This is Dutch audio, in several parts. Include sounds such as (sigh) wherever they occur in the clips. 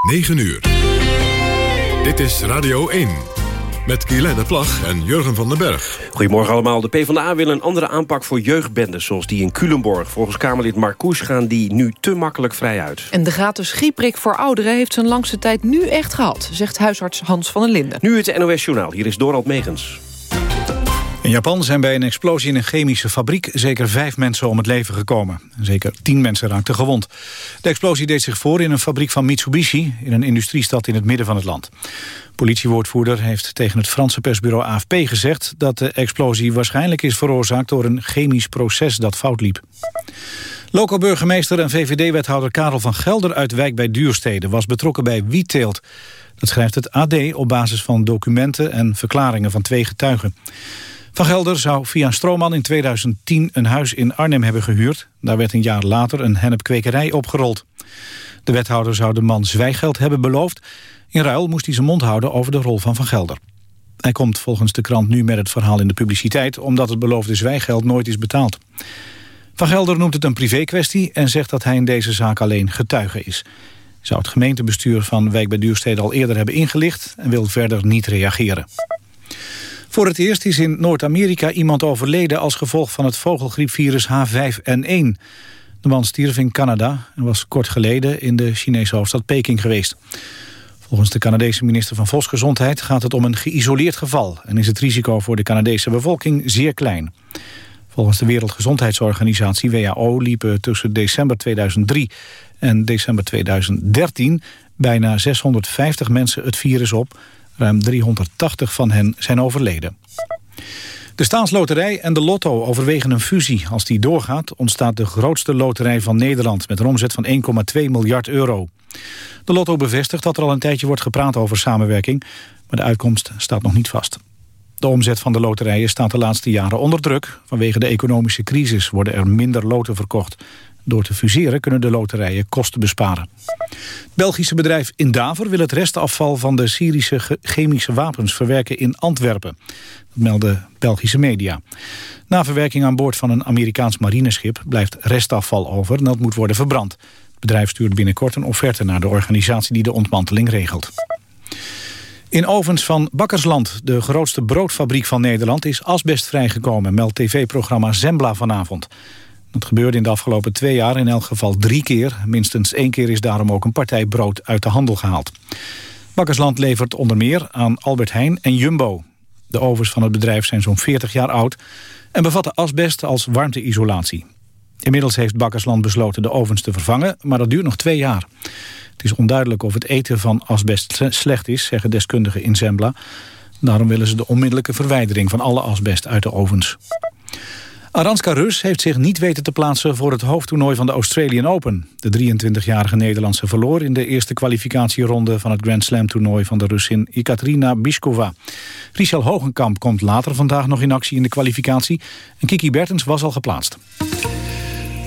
9 uur. Dit is Radio 1. Met Guylaine Plag en Jurgen van den Berg. Goedemorgen allemaal. De PvdA wil een andere aanpak voor jeugdbendes... zoals die in Culemborg. Volgens Kamerlid Marcouch gaan die nu te makkelijk vrij uit. En de gratis grieprik voor ouderen heeft zijn langste tijd nu echt gehad... zegt huisarts Hans van den Linden. Nu het NOS Journaal. Hier is Dorald Megens. In Japan zijn bij een explosie in een chemische fabriek zeker vijf mensen om het leven gekomen. Zeker tien mensen raakten gewond. De explosie deed zich voor in een fabriek van Mitsubishi in een industriestad in het midden van het land. Politiewoordvoerder heeft tegen het Franse persbureau AFP gezegd dat de explosie waarschijnlijk is veroorzaakt door een chemisch proces dat fout liep. Loco-burgemeester en VVD-wethouder Karel van Gelder uit Wijk bij Duurstede was betrokken bij wietteelt. Dat schrijft het AD op basis van documenten en verklaringen van twee getuigen. Van Gelder zou via een stroomman in 2010 een huis in Arnhem hebben gehuurd. Daar werd een jaar later een hennepkwekerij opgerold. De wethouder zou de man zwijgeld hebben beloofd. In ruil moest hij zijn mond houden over de rol van Van Gelder. Hij komt volgens de krant nu met het verhaal in de publiciteit... omdat het beloofde zwijgeld nooit is betaald. Van Gelder noemt het een privékwestie... en zegt dat hij in deze zaak alleen getuige is. Zou het gemeentebestuur van Wijk bij Duurstede al eerder hebben ingelicht... en wil verder niet reageren. Voor het eerst is in Noord-Amerika iemand overleden... als gevolg van het vogelgriepvirus H5N1. De man stierf in Canada en was kort geleden... in de Chinese hoofdstad Peking geweest. Volgens de Canadese minister van Volksgezondheid gaat het om een geïsoleerd geval... en is het risico voor de Canadese bevolking zeer klein. Volgens de Wereldgezondheidsorganisatie WHO liepen tussen december 2003 en december 2013 bijna 650 mensen het virus op Ruim 380 van hen zijn overleden. De staatsloterij en de lotto overwegen een fusie. Als die doorgaat ontstaat de grootste loterij van Nederland... met een omzet van 1,2 miljard euro. De lotto bevestigt dat er al een tijdje wordt gepraat over samenwerking... maar de uitkomst staat nog niet vast. De omzet van de loterijen staat de laatste jaren onder druk. Vanwege de economische crisis worden er minder loten verkocht. Door te fuseren kunnen de loterijen kosten besparen. Het Belgische bedrijf Indaver wil het restafval van de Syrische chemische wapens verwerken in Antwerpen. Dat melden Belgische media. Na verwerking aan boord van een Amerikaans marineschip blijft restafval over en dat moet worden verbrand. Het bedrijf stuurt binnenkort een offerte naar de organisatie die de ontmanteling regelt. In ovens van Bakkersland, de grootste broodfabriek van Nederland... is asbest vrijgekomen, meldt tv-programma Zembla vanavond. Dat gebeurde in de afgelopen twee jaar in elk geval drie keer. Minstens één keer is daarom ook een partij brood uit de handel gehaald. Bakkersland levert onder meer aan Albert Heijn en Jumbo. De ovens van het bedrijf zijn zo'n 40 jaar oud... en bevatten asbest als warmteisolatie. Inmiddels heeft Bakkersland besloten de ovens te vervangen... maar dat duurt nog twee jaar. Het is onduidelijk of het eten van asbest slecht is... zeggen deskundigen in Zembla. Daarom willen ze de onmiddellijke verwijdering van alle asbest uit de ovens. Aranska Rus heeft zich niet weten te plaatsen voor het hoofdtoernooi van de Australian Open. De 23-jarige Nederlandse verloor in de eerste kwalificatieronde van het Grand Slam toernooi van de Russin Ekaterina Biskova. Richel Hogenkamp komt later vandaag nog in actie in de kwalificatie en Kiki Bertens was al geplaatst.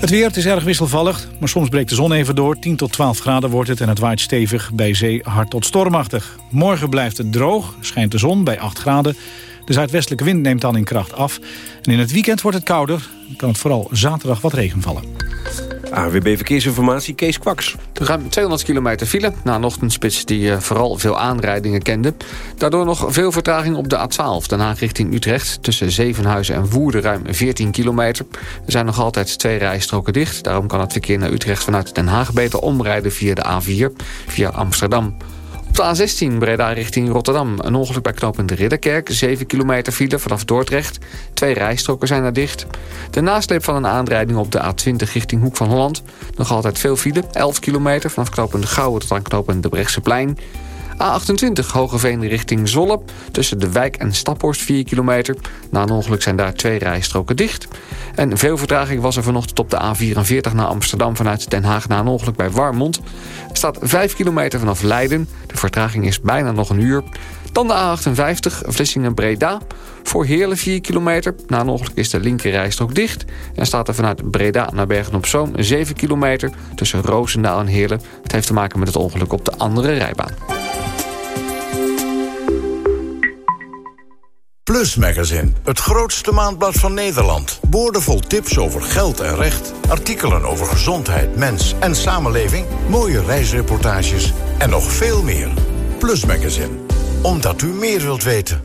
Het weer, is erg wisselvallig, maar soms breekt de zon even door. 10 tot 12 graden wordt het en het waait stevig, bij zee hard tot stormachtig. Morgen blijft het droog, schijnt de zon bij 8 graden. De zuidwestelijke wind neemt dan in kracht af. En in het weekend wordt het kouder. Dan kan het vooral zaterdag wat regen vallen. AWB Verkeersinformatie, Kees Kwaks. Ruim 200 kilometer file na een ochtendspits die uh, vooral veel aanrijdingen kende. Daardoor nog veel vertraging op de A12, Den Haag richting Utrecht. Tussen Zevenhuizen en Woerden ruim 14 kilometer. Er zijn nog altijd twee rijstroken dicht. Daarom kan het verkeer naar Utrecht vanuit Den Haag beter omrijden via de A4, via Amsterdam. Op de A16 Breda richting Rotterdam. Een ongeluk bij knooppunt Ridderkerk. 7 kilometer file vanaf Dordrecht. Twee rijstroken zijn er dicht. De nasleep van een aanrijding op de A20 richting Hoek van Holland. Nog altijd veel file. 11 kilometer vanaf knooppunt Gouwen tot aan knooppunt de Brechtseplein. A28 Hogeveen richting Zolle. Tussen de wijk en Staphorst 4 kilometer. Na een ongeluk zijn daar twee rijstroken dicht. En veel vertraging was er vanochtend op de A44 naar Amsterdam... vanuit Den Haag na een ongeluk bij Warmond. Staat 5 kilometer vanaf Leiden. De vertraging is bijna nog een uur. Dan de A58 Vlissingen-Breda. Voor Heerlen 4 kilometer. Na een ongeluk is de linkerrijstrook dicht. En staat er vanuit Breda naar Bergen-op-Zoom 7 kilometer... tussen Roosendaal en Heerlen. Het heeft te maken met het ongeluk op de andere rijbaan. Plus Magazine, het grootste maandblad van Nederland. Boordevol tips over geld en recht. Artikelen over gezondheid, mens en samenleving. Mooie reisreportages en nog veel meer. Plus Magazine, omdat u meer wilt weten.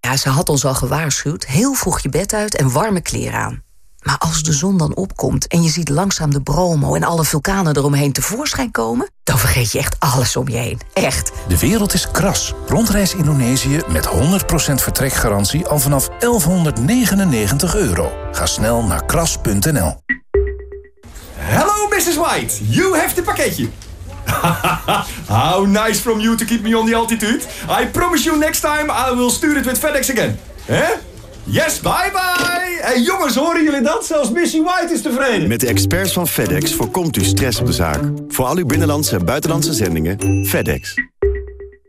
Ja, ze had ons al gewaarschuwd. Heel vroeg je bed uit en warme kleren aan. Maar als de zon dan opkomt en je ziet langzaam de Bromo... en alle vulkanen eromheen tevoorschijn komen... dan vergeet je echt alles om je heen. Echt. De wereld is kras. Rondreis Indonesië met 100% vertrekgarantie al vanaf 1199 euro. Ga snel naar kras.nl. Hello, Mrs. White. You have the pakketje. (laughs) How nice from you to keep me on the altitude. I promise you next time I will stuur it with FedEx again. Hè? Yes, bye bye! Hey jongens, horen jullie dat? Zelfs Missy White is tevreden. Met de experts van FedEx voorkomt u stress op de zaak. Voor al uw binnenlandse en buitenlandse zendingen, FedEx.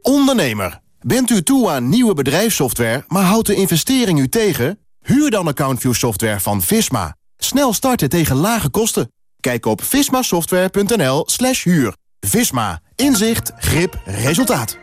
Ondernemer, bent u toe aan nieuwe bedrijfssoftware... maar houdt de investering u tegen? Huur dan AccountView software van Visma. Snel starten tegen lage kosten. Kijk op vismasoftware.nl slash huur. Visma. Inzicht, grip, resultaat.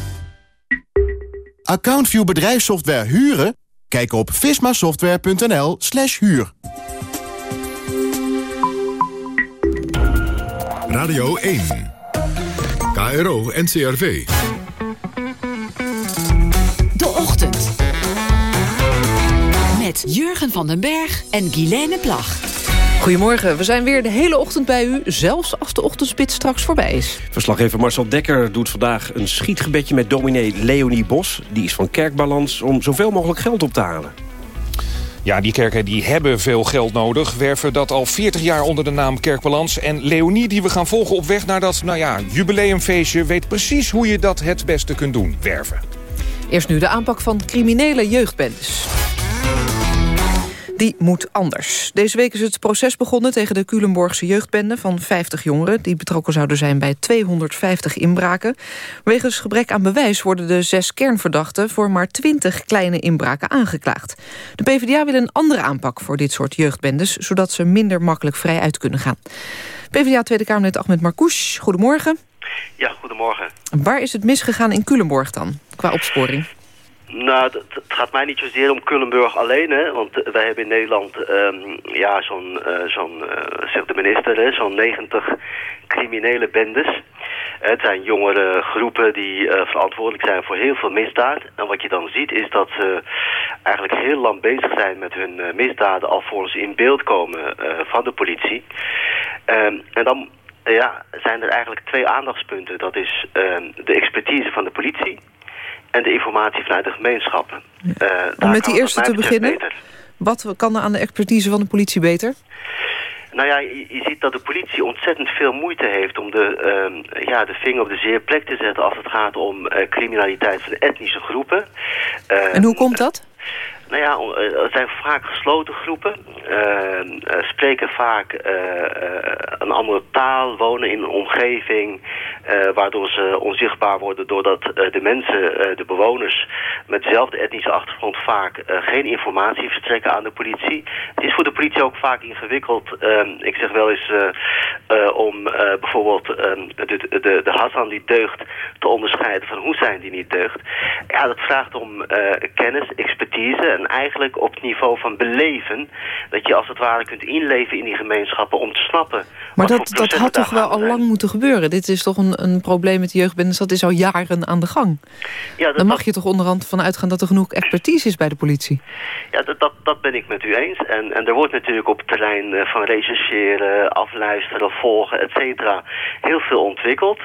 AccountView bedrijfssoftware huren? Kijk op vismasoftware.nl slash huur. Radio 1. KRO NCRV. De Ochtend. Met Jurgen van den Berg en Guilaine Plag. Goedemorgen, we zijn weer de hele ochtend bij u, zelfs als de ochtendspit straks voorbij is. Verslaggever Marcel Dekker doet vandaag een schietgebedje met dominee Leonie Bos. Die is van kerkbalans om zoveel mogelijk geld op te halen. Ja, die kerken die hebben veel geld nodig. Werven dat al 40 jaar onder de naam Kerkbalans. En Leonie, die we gaan volgen op weg naar dat nou ja, jubileumfeestje... weet precies hoe je dat het beste kunt doen, werven. Eerst nu de aanpak van criminele jeugdbendes die moet anders. Deze week is het proces begonnen tegen de Culemborgse jeugdbende van 50 jongeren... die betrokken zouden zijn bij 250 inbraken. Wegens gebrek aan bewijs worden de zes kernverdachten... voor maar 20 kleine inbraken aangeklaagd. De PvdA wil een andere aanpak voor dit soort jeugdbendes... zodat ze minder makkelijk vrij uit kunnen gaan. PvdA Tweede Kamerlid Ahmed Marcouch, goedemorgen. Ja, goedemorgen. Waar is het misgegaan in Culemborg dan, qua opsporing? Nou, het, gaat mij niet zozeer om Culemburg alleen, hè. Want uh, wij hebben in Nederland, um, ja, zo'n, uh, zo'n uh, zegt de minister, zo'n 90 criminele bendes. Het zijn jongere groepen die verantwoordelijk zijn voor heel veel misdaad. En wat je dan ziet is dat ze eigenlijk heel lang bezig zijn met hun misdaden... alvorens in beeld komen van de politie. Um, en dan ja, zijn er eigenlijk twee aandachtspunten. Dat is ehm, de expertise van de politie en de informatie vanuit de gemeenschappen. Uh, Om met die eerste te beginnen, wat kan er aan de expertise van de politie beter? Nou ja, je, ziet dat de politie ontzettend veel moeite heeft om de, uh, ja, de vinger op de zeer plek te zetten als het gaat om uh, criminaliteit van etnische groepen. en hoe komt dat? Nou ja, het zijn vaak gesloten groepen, uh, spreken vaak uh, een andere taal, wonen in een omgeving waardoor ze onzichtbaar worden doordat de mensen, de bewoners met dezelfde etnische achtergrond vaak geen informatie verstrekken aan de politie. Het is voor de politie ook vaak ingewikkeld, ehm, ik zeg wel eens, om bijvoorbeeld ehm, de, de, de Hassan die deugt te onderscheiden van hoe zijn die niet deugt. Ja, dat vraagt om kennis, expertise en eigenlijk op het niveau van beleven... dat je als het ware kunt inleven in die gemeenschappen om te snappen... Maar dat, dat had toch wel al lang moeten gebeuren? Dit is toch een, een probleem met de jeugdbendes, dat is al jaren aan de gang. Ja, Dan mag je toch onderhand van uitgaan dat er genoeg expertise is bij de politie? Ja, dat, dat, dat ben ik met u eens. En, en er wordt natuurlijk op het terrein eh, van rechercheren, afluisteren, volgen, et cetera... heel veel ontwikkeld.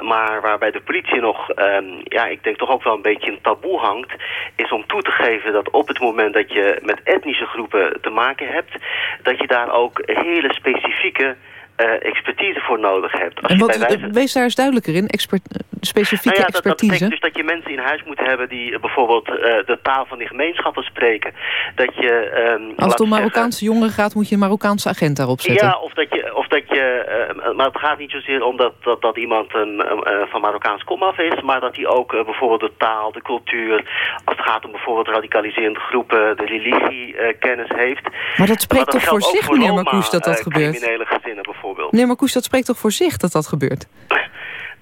Maar waarbij de politie nog, um, ja, ik denk toch ook wel een beetje een taboe hangt... is om toe te geven dat op het moment dat je met etnische groepen te maken hebt... dat je daar ook hele specifieke expertise voor nodig hebt. Als en wat, wijze- wees daar eens duidelijker in, expert, specifieke nou ja, dat, dat expertise. betekent dus dat je mensen in huis moet hebben die eh, bijvoorbeeld eh, de taal van die gemeenschappen spreken. Dat je... ehm, Als het om Marokkaanse jongeren gaat, moet je een Marokkaanse agent daarop zetten. Ja, of dat je, of dat je eh, maar het gaat niet zozeer om dat, dat, dat iemand een, eh, van Marokkaans komaf is, maar dat hij ook eh, bijvoorbeeld de taal, de cultuur, als het gaat om bijvoorbeeld radicaliserende groepen, de religie eh, kennis heeft. Maar dat spreekt toch voor zich, meneer Marcouch, dat dat eh, gebeurt? criminele gezinnen bijvoorbeeld. Meneer Marcouch, dat spreekt toch voor zich dat dat gebeurt? (laughs)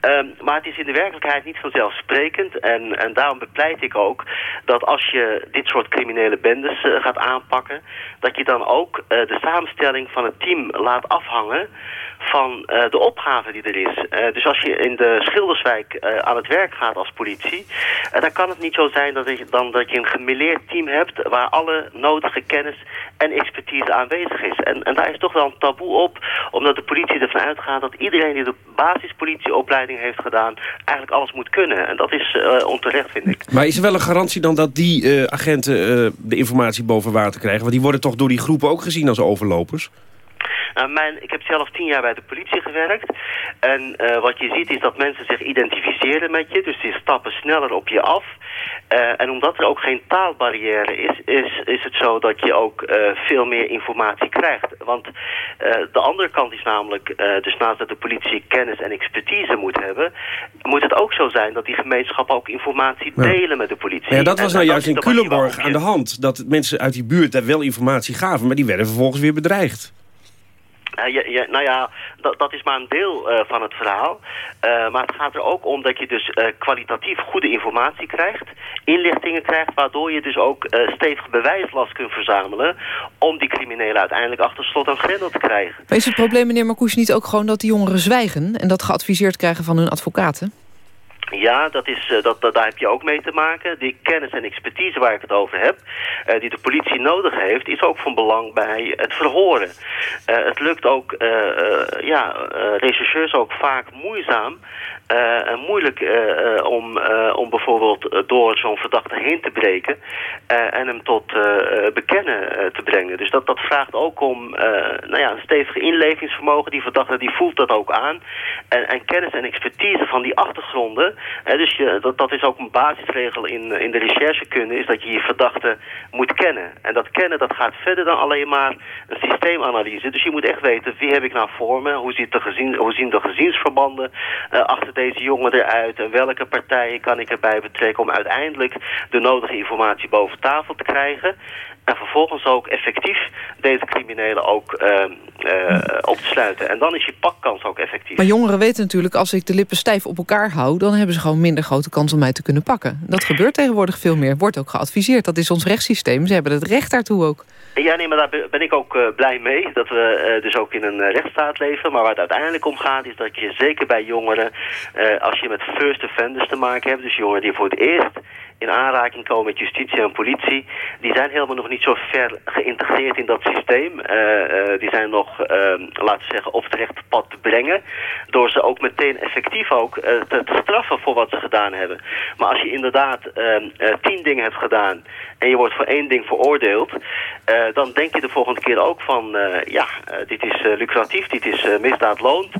Ehm, maar het is in de werkelijkheid niet vanzelfsprekend. En, en daarom bepleit ik ook dat als je dit soort criminele bendes eh, gaat aanpakken... dat je dan ook eh, de samenstelling van het team laat afhangen van eh, de opgave die er is. Eh, dus als je in de Schilderswijk eh, aan het werk gaat als politie... dan kan het niet zo zijn dat je, dan dat je een gemêleerd team hebt... waar alle nodige kennis en expertise aanwezig is. En, en daar is toch wel een taboe op... omdat de politie ervan uitgaat dat iedereen die de basispolitieopleiding heeft gedaan... eigenlijk alles moet kunnen. En dat is onterecht, vind ik. Maar is er wel een garantie dan dat die agenten de informatie boven water krijgen? Want die worden toch door die groepen ook gezien als overlopers? Nou, mijn, ik heb zelf tien jaar bij de politie gewerkt. En eh, wat je ziet is dat mensen zich identificeren met je. Dus die stappen sneller op je af. Eh, en omdat er ook geen taalbarrière is, is, is het zo dat je ook eh, veel meer informatie krijgt. Want de andere kant is namelijk, dus naast dat de politie kennis en expertise moet hebben, moet het ook zo zijn dat die gemeenschappen ook informatie Ja. delen met de politie. Ja, dat was En- nou en juist is in Culemborg aan de hand. Dat mensen uit die buurt daar wel informatie gaven, maar die werden vervolgens weer bedreigd. Ja, nou ja, dat, dat is maar een deel eh, van het verhaal. Eh, maar het gaat er ook om dat je dus eh, kwalitatief goede informatie krijgt, inlichtingen krijgt, waardoor je dus ook eh stevige bewijslast kunt verzamelen om die criminelen uiteindelijk achter slot en grendel te krijgen. Maar is het probleem, meneer Marcouch, niet ook gewoon dat die jongeren zwijgen... en dat geadviseerd krijgen van hun advocaten? Ja, dat is, eh, dat, dat, daar heb je ook mee te maken. Die kennis en expertise waar ik het over heb, eh, die de politie nodig heeft, is ook van belang bij het verhoren. Eh, het lukt ook, ja, rechercheurs ook vaak moeizaam moeilijk eh, eh, om, eh, om bijvoorbeeld eh, door zo'n verdachte heen te breken en hem tot bekennen te brengen. Dus dat, dat vraagt ook om nou ja, een stevige inlevingsvermogen. Die verdachte die voelt dat ook aan. En, en kennis en expertise van die achtergronden. Dus je, dat, dat is ook een basisregel in, in de recherchekunde, is dat je je verdachte moet kennen. En dat kennen dat gaat verder dan alleen maar een systeemanalyse. Dus je moet echt weten, wie heb ik nou voor me? Hoe, ziet de gezien, hoe zien de gezinsverbanden achter deze jongen eruit? En welke partijen kan ik erbij betrekken om uiteindelijk de nodige informatie boven tafel te krijgen? En vervolgens ook effectief deze criminelen ook eh, op te sluiten. En dan is je pakkans ook effectief. Maar jongeren weten natuurlijk, als ik de lippen stijf op elkaar hou... dan hebben ze gewoon minder grote kans om mij te kunnen pakken. Dat (laughs) gebeurt tegenwoordig veel meer. Wordt ook geadviseerd. Dat is ons rechtssysteem. Ze hebben het recht daartoe ook. Ja, nee, maar daar ben- ik ook eh, blij mee. Dat we eh, dus ook in een rechtsstaat leven. Maar waar het uiteindelijk om gaat is dat je zeker bij jongeren... als je met first offenders te maken hebt... dus jongeren die voor het eerst in aanraking komen met justitie en politie... die zijn helemaal nog niet zo ver geïntegreerd in dat systeem. Eh, eh, die zijn nog, eh, laten we zeggen, op het rechte pad te brengen... door ze ook meteen effectief ook eh, te, te straffen voor wat ze gedaan hebben. Maar als je inderdaad eh, eh, tien dingen hebt gedaan... en je wordt voor één ding veroordeeld... dan denk je de volgende keer ook van... ja, dit is lucratief, dit is misdaad loont.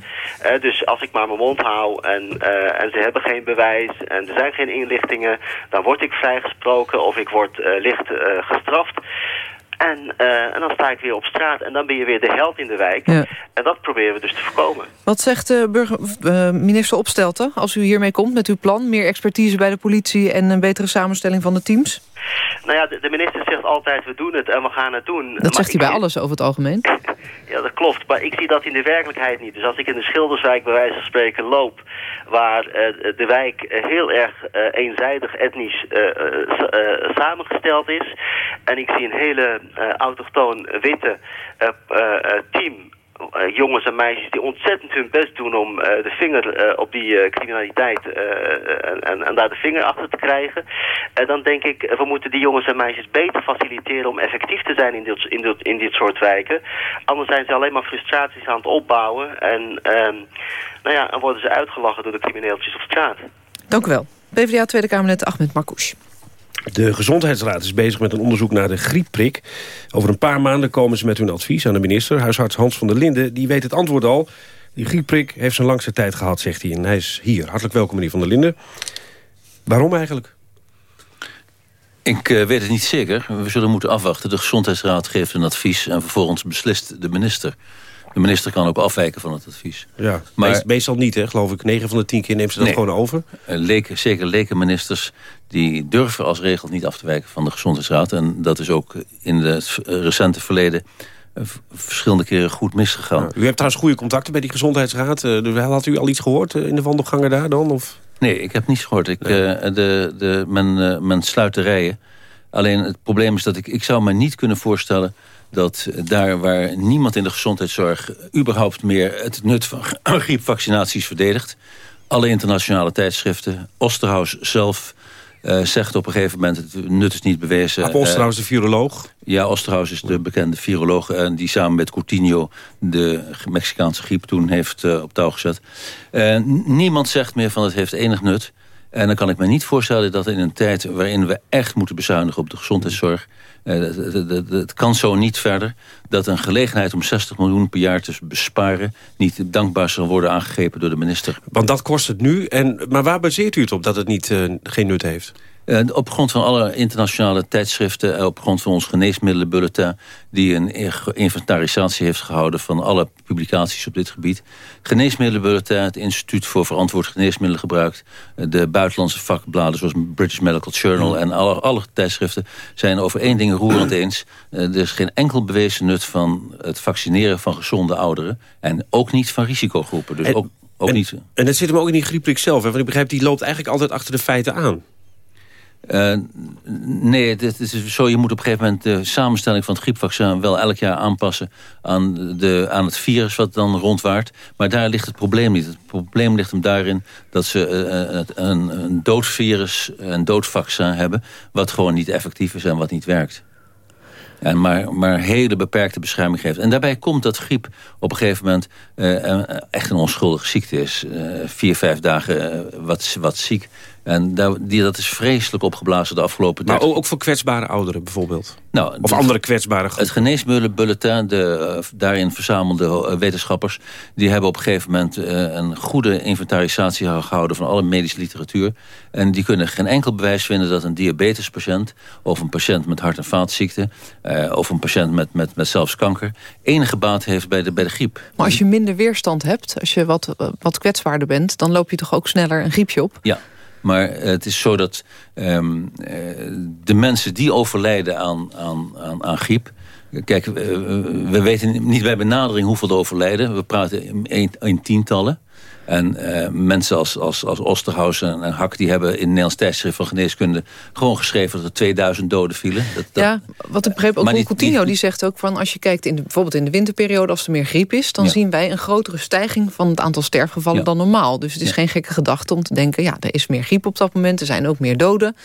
Dus als ik maar mijn mond hou en, en ze hebben geen bewijs... en er zijn geen inlichtingen... dan word ik vrijgesproken of ik word eh, licht eh, gestraft... En, eh, en dan sta ik weer op straat en dan ben je weer de held in de wijk. Ja. En dat proberen we dus te voorkomen. Wat zegt de burger, minister Opstelten als u hiermee komt met uw plan? Meer expertise bij de politie en een betere samenstelling van de teams? Nou ja, de, de minister zegt altijd, we doen het en we gaan het doen. Dat Maar zegt hij bij alles over het algemeen. (laughs) Ja, dat klopt. Maar ik zie dat in de werkelijkheid niet. Dus als ik in de Schilderswijk bij wijze van spreken loop... waar eh, de wijk eh, heel erg eh, eenzijdig etnisch sa- samengesteld is... en ik zie een hele autochtoon witte team... eh, jongens en meisjes die ontzettend hun best doen om eh, de vinger eh, op die criminaliteit en, en, daar de vinger achter te krijgen. En dan denk ik, we moeten die jongens en meisjes beter faciliteren om effectief te zijn in dit, in dit, in dit soort wijken. Anders zijn ze alleen maar frustraties aan het opbouwen en, ehm, nou ja, en worden ze uitgelachen door de crimineeltjes op straat. Dank u wel. PvdA Tweede Kamerlid Ahmed Marcouch. De Gezondheidsraad is bezig met een onderzoek naar de griepprik. Over een paar maanden komen ze met hun advies aan de minister. Huisarts Hans van der Linden die weet het antwoord al. Die griepprik heeft zijn langste tijd gehad, zegt hij. En hij is hier. Hartelijk welkom, meneer van der Linden. Waarom eigenlijk? Ik uh, weet het niet zeker. We zullen moeten afwachten. De Gezondheidsraad geeft een advies en vervolgens beslist de minister. De minister kan ook afwijken van het advies. Ja, maar meestal niet, hè, geloof ik. 9 van de 10 keer neemt ze dat gewoon over. Leken, zeker leken ministers die durven als regel niet af te wijken van de Gezondheidsraad. En dat is ook in het recente verleden eh, verschillende keren goed misgegaan. u hebt trouwens goede contacten bij die Gezondheidsraad. Uh, had u al iets gehoord in de wandelgangen daar dan? Of? Nee, ik heb niets gehoord. Ik, de, de, men, men sluit de rijen. Alleen het probleem is dat ik, ik zou me niet kunnen voorstellen dat daar waar niemand in de gezondheidszorg überhaupt meer het nut van (coughs) griepvaccinaties verdedigt, alle internationale tijdschriften, Osterhaus zelf uh, zegt op een gegeven moment... het nut is niet bewezen. Ab Osterhaus, de viroloog? Ja, Osterhaus is de bekende viroloog... en die samen met Coutinho de Mexicaanse griep toen heeft uh, op touw gezet. Uh, niemand zegt meer van het heeft enig nut. En dan kan ik me niet voorstellen dat in een tijd... waarin we echt moeten bezuinigen op de gezondheidszorg... het kan zo niet verder dat een gelegenheid om 60 miljoen per jaar te besparen... niet dankbaar zal worden aangegrepen door de minister. Want dat kost het nu. En, maar waar baseert u het op dat het niet, uh, geen nut heeft? Uh, op grond van alle internationale tijdschriften... Uh, op grond van ons geneesmiddelenbulletin... die een inventarisatie heeft gehouden van alle publicaties op dit gebied. Geneesmiddelenbulletin, het Instituut voor Verantwoord Geneesmiddelengebruik... Uh, de buitenlandse vakbladen zoals British Medical Journal... en alle, alle tijdschriften zijn over één ding roerend eens. er is geen enkel bewezen nut van het vaccineren van gezonde ouderen... en ook niet van risicogroepen. Dus ook, ook en, niet... en dat zit hem ook in die griepprik zelf. Hè? Want ik begrijp, die loopt eigenlijk altijd achter de feiten aan. Uh, nee, het is zo, je moet op een gegeven moment de samenstelling van het griepvaccin wel elk jaar aanpassen aan, de, aan het virus wat dan rondwaart. Maar daar ligt het probleem niet. Het probleem ligt hem daarin dat ze uh, een, een doodvirus, een doodvaccin hebben wat gewoon niet effectief is en wat niet werkt. En maar, maar hele beperkte bescherming geeft. En daarbij komt dat griep op een gegeven moment echt een onschuldige ziekte is. Vier, vijf dagen wat, wat ziek. En daar, die, dat is vreselijk opgeblazen de afgelopen tijd. Maar ook voor kwetsbare ouderen bijvoorbeeld? Nou, of andere kwetsbare groepen? Het geneesmiddelenbulletin, de daarin verzamelde wetenschappers... die hebben op een gegeven moment een goede inventarisatie gehouden... van alle medische literatuur. En die kunnen geen enkel bewijs vinden dat een diabetespatiënt... of een patiënt met hart- en vaatziekten... of een patiënt met, met, met zelfs kanker... enige baat heeft bij de, bij de griep. Maar als je minder weerstand hebt, als je wat, wat kwetsbaarder bent... dan loop je toch ook sneller een griepje op? Ja. Maar het is zo dat um, de mensen die overlijden aan, aan, aan, griep... Kijk, we weten niet bij benadering hoeveel er overlijden. We praten in, in tientallen. En uh, mensen als, als, als Osterhaus en, Hak... die hebben in Nederlands tijdschrift van geneeskunde... gewoon geschreven dat er 2000 doden vielen. Dat, dat, ja, wat ik begreep, ook niet, Coutinho die zegt ook van... als je kijkt in de, bijvoorbeeld in de winterperiode als er meer griep is... dan ja. zien wij een grotere stijging van het aantal sterfgevallen ja. dan normaal. Dus het is geen gekke gedachte om te denken... ja, er is meer griep op dat moment, er zijn ook meer doden.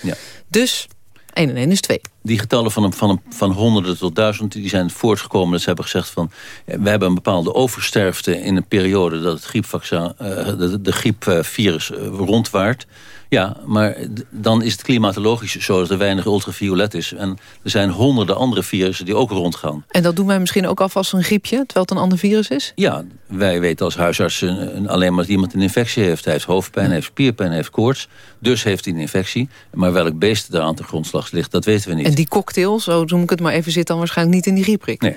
Dus 1 en 1 is 2. Die getallen van, van, van honderden tot duizend die zijn voortgekomen. Dat ze hebben gezegd van... we hebben een bepaalde oversterfte in een periode... dat het griepvaccin, uh, de, de griepvirus uh, rondwaart. Ja, maar dan is het klimatologisch zo dat er weinig ultraviolet is. En er zijn honderden andere virussen die ook rondgaan. En dat doen wij misschien ook alvast een griepje, terwijl het een ander virus is? Ja, wij weten als huisarts alleen maar dat iemand een infectie heeft. Hij heeft hoofdpijn, heeft spierpijn, heeft koorts. Dus heeft hij een infectie. Maar welk beest daar aan de grondslag ligt, dat weten we niet. En die cocktail, zo noem ik het maar even, zit dan waarschijnlijk niet in die grieprik? Nee.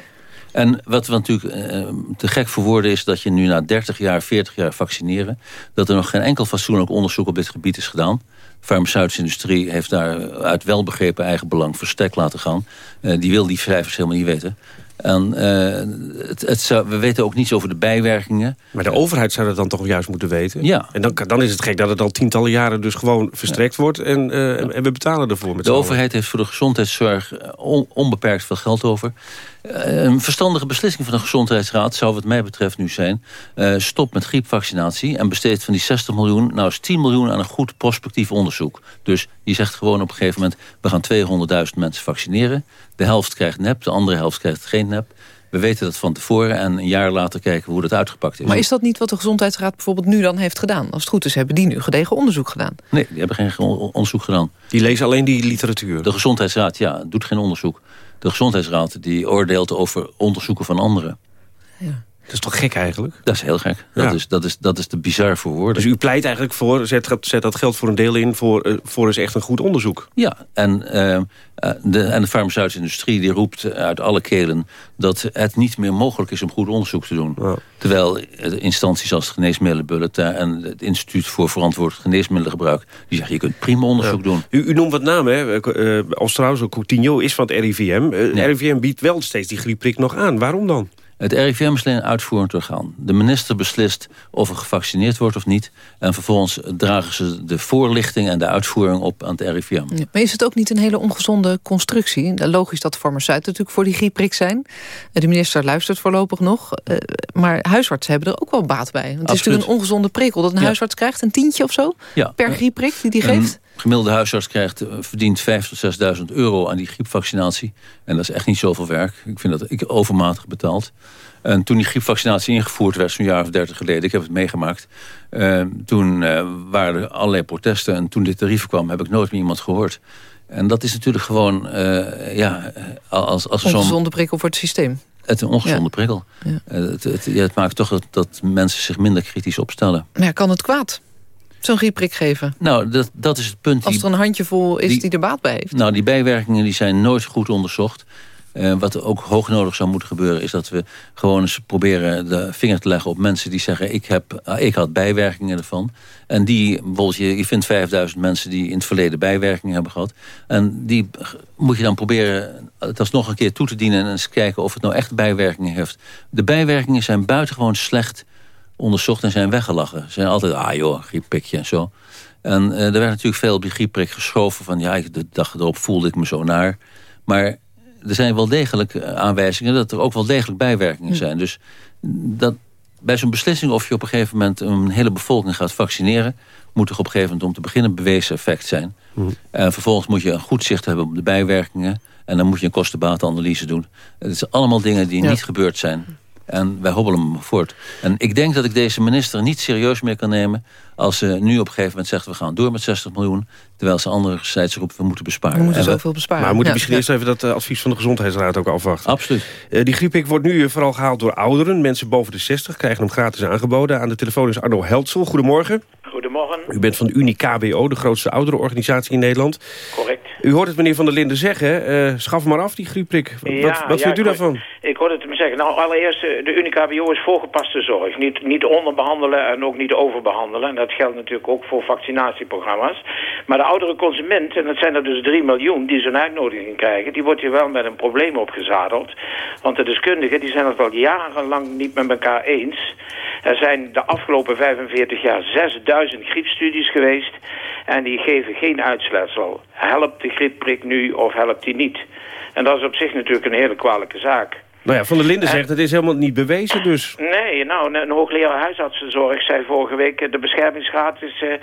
En wat we natuurlijk uh, te gek voor woorden is... dat je nu na 30 jaar, 40 jaar vaccineren... dat er nog geen enkel fatsoenlijk onderzoek op dit gebied is gedaan. De farmaceutische industrie heeft daar uit welbegrepen eigen belang... verstek laten gaan. Uh, die wil die cijfers helemaal niet weten. En uh, het, het zou, we weten ook niets over de bijwerkingen. Maar de overheid zou dat dan toch juist moeten weten? Ja. En dan, dan is het gek dat het al tientallen jaren dus gewoon verstrekt wordt... En, uh, en, we betalen ervoor met De overheid heeft voor de gezondheidszorg on, onbeperkt veel geld over. Uh, een verstandige beslissing van de Gezondheidsraad zou wat mij betreft nu zijn... Uh, stop met griepvaccinatie en besteed van die 60 miljoen... nou eens 10 miljoen aan een goed prospectief onderzoek. Dus je zegt gewoon op een gegeven moment... we gaan 200.000 mensen vaccineren. De helft krijgt nep, de andere helft krijgt geen nep. We weten dat van tevoren en een jaar later kijken we hoe dat uitgepakt is. Maar is dat niet wat de Gezondheidsraad bijvoorbeeld nu dan heeft gedaan? Als het goed is, hebben die nu gedegen onderzoek gedaan. Nee, die hebben geen onderzoek gedaan. Die lezen alleen die literatuur? De Gezondheidsraad, ja, doet geen onderzoek. De Gezondheidsraad die oordeelt over onderzoeken van anderen. Ja. Dat is toch gek eigenlijk? Dat is heel gek. Dat, is, dat, is, dat is te bizar voor woorden. Dus u pleit eigenlijk voor, zet, zet dat geld voor een deel in... voor, uh, voor eens echt een goed onderzoek? Ja, en, uh, de, en de farmaceutische industrie die roept uit alle kelen... dat het niet meer mogelijk is om goed onderzoek te doen. Terwijl instanties als het Geneesmiddelenbulletin... en het Instituut voor Verantwoord Geneesmiddelengebruik... die zeggen, je kunt prima onderzoek doen. U, u, noemt wat namen, hè? Uh, Australisch, Coutinho is van het RIVM. Uh, RIVM biedt wel steeds die griepprik nog aan. Waarom dan? Het RIVM is alleen een uitvoerend orgaan. De minister beslist of er gevaccineerd wordt of niet. En vervolgens dragen ze de voorlichting en de uitvoering op aan het RIVM. Ja, maar is het ook niet een hele ongezonde constructie? Logisch dat de farmaceuten natuurlijk voor die griepprik zijn. De minister luistert voorlopig nog. Eh, maar huisartsen hebben er ook wel baat bij. Want het is natuurlijk een ongezonde prikkel dat een ja. huisarts krijgt. Een tientje of zo per griepprik die die geeft gemiddelde huisarts krijgt, eh, verdient 5.000 tot 6.000 euro aan die griepvaccinatie. En dat is echt niet zoveel werk. Ik vind dat ik overmatig betaald. En toen die griepvaccinatie ingevoerd werd, zo'n jaar of dertig geleden... ik heb het meegemaakt, uh, toen uh, waren er allerlei protesten... en toen dit tarief kwam, heb ik nooit meer iemand gehoord. En dat is natuurlijk gewoon... Uh, ja, als, als ongezonde prikkel voor het systeem. Het is een ongezonde prikkel. Ja. Het, het, ja, het, maakt toch dat, dat mensen zich minder kritisch opstellen. Maar kan het kwaad? Zo'n griepprik geven? Nou, dat, dat is het punt. Als er een handjevol is die, die er baat bij heeft. Nou, die bijwerkingen die zijn nooit goed onderzocht. Uh, wat ook hoog nodig zou moeten gebeuren... is dat we gewoon eens proberen de vinger te leggen op mensen die zeggen... ik, heb, ah, ik had bijwerkingen ervan. En die, bijvoorbeeld, je, je vindt 5000 mensen die in het verleden bijwerkingen hebben gehad. En die moet je dan proberen het alsnog een keer toe te dienen... en eens kijken of het nou echt bijwerkingen heeft. De bijwerkingen zijn buitengewoon slecht onderzocht en zijn weggelachen. Ze zijn altijd, ah joh, grieppikje en zo. En uh, er werd natuurlijk veel op die griepprik geschoven van... ja, de dag erop voelde ik me zo naar. Maar er zijn wel degelijk eh, aanwijzingen... dat er ook wel degelijk bijwerkingen zijn. Dus dat, bij zo'n beslissing of je op een gegeven moment... een hele bevolking gaat vaccineren... moet er op een gegeven moment om te beginnen bewezen effect zijn. En vervolgens moet je een goed zicht hebben op de bijwerkingen... en dan moet je een kostenbatenanalyse doen. Het zijn allemaal dingen die niet gebeurd zijn. En wij hobbelen hem voort. En ik denk dat ik deze minister niet serieus meer kan nemen... als ze nu op een gegeven moment zegt... we gaan door met 60 miljoen... terwijl ze anderzijds roepen we moeten besparen. We moeten zoveel besparen. Maar we moeten misschien eerst even dat uh, advies van de Gezondheidsraad ook afwachten. Absoluut. Uh, die griepik wordt nu vooral gehaald door ouderen. Mensen boven de 60 krijgen hem gratis aangeboden. Aan de telefoon is Arno Heltsel. Goedemorgen. Goedemorgen. U bent van de Unie KBO, de grootste ouderenorganisatie in Nederland. Correct. U hoort het meneer Van der Linden zeggen. Uh, schaf maar af, die griepprik. Wat, ja, wat ja, vindt u daarvan? Ik hoorde het hem zeggen. Nou, allereerst, de Unie KBO is voorgepaste zorg. Niet, niet onderbehandelen en ook niet overbehandelen. En dat geldt natuurlijk ook voor vaccinatieprogramma's. Maar de oudere consument, en dat zijn er dus 3 miljoen die zo'n uitnodiging krijgen... die wordt hier wel met een probleem opgezadeld. Want de deskundigen die zijn het al jarenlang niet met elkaar eens... Er zijn de afgelopen 45 jaar 6000 griepstudies geweest... en die geven geen uitsletsel. Helpt de griepprik nu of helpt die niet? En dat is op zich natuurlijk een hele kwalijke zaak. Nou ja, Van der Linden zegt, het is helemaal niet bewezen dus. Nee, nou, een hoogleraar huisartsenzorg zei vorige week... de beschermingsgraad is uh,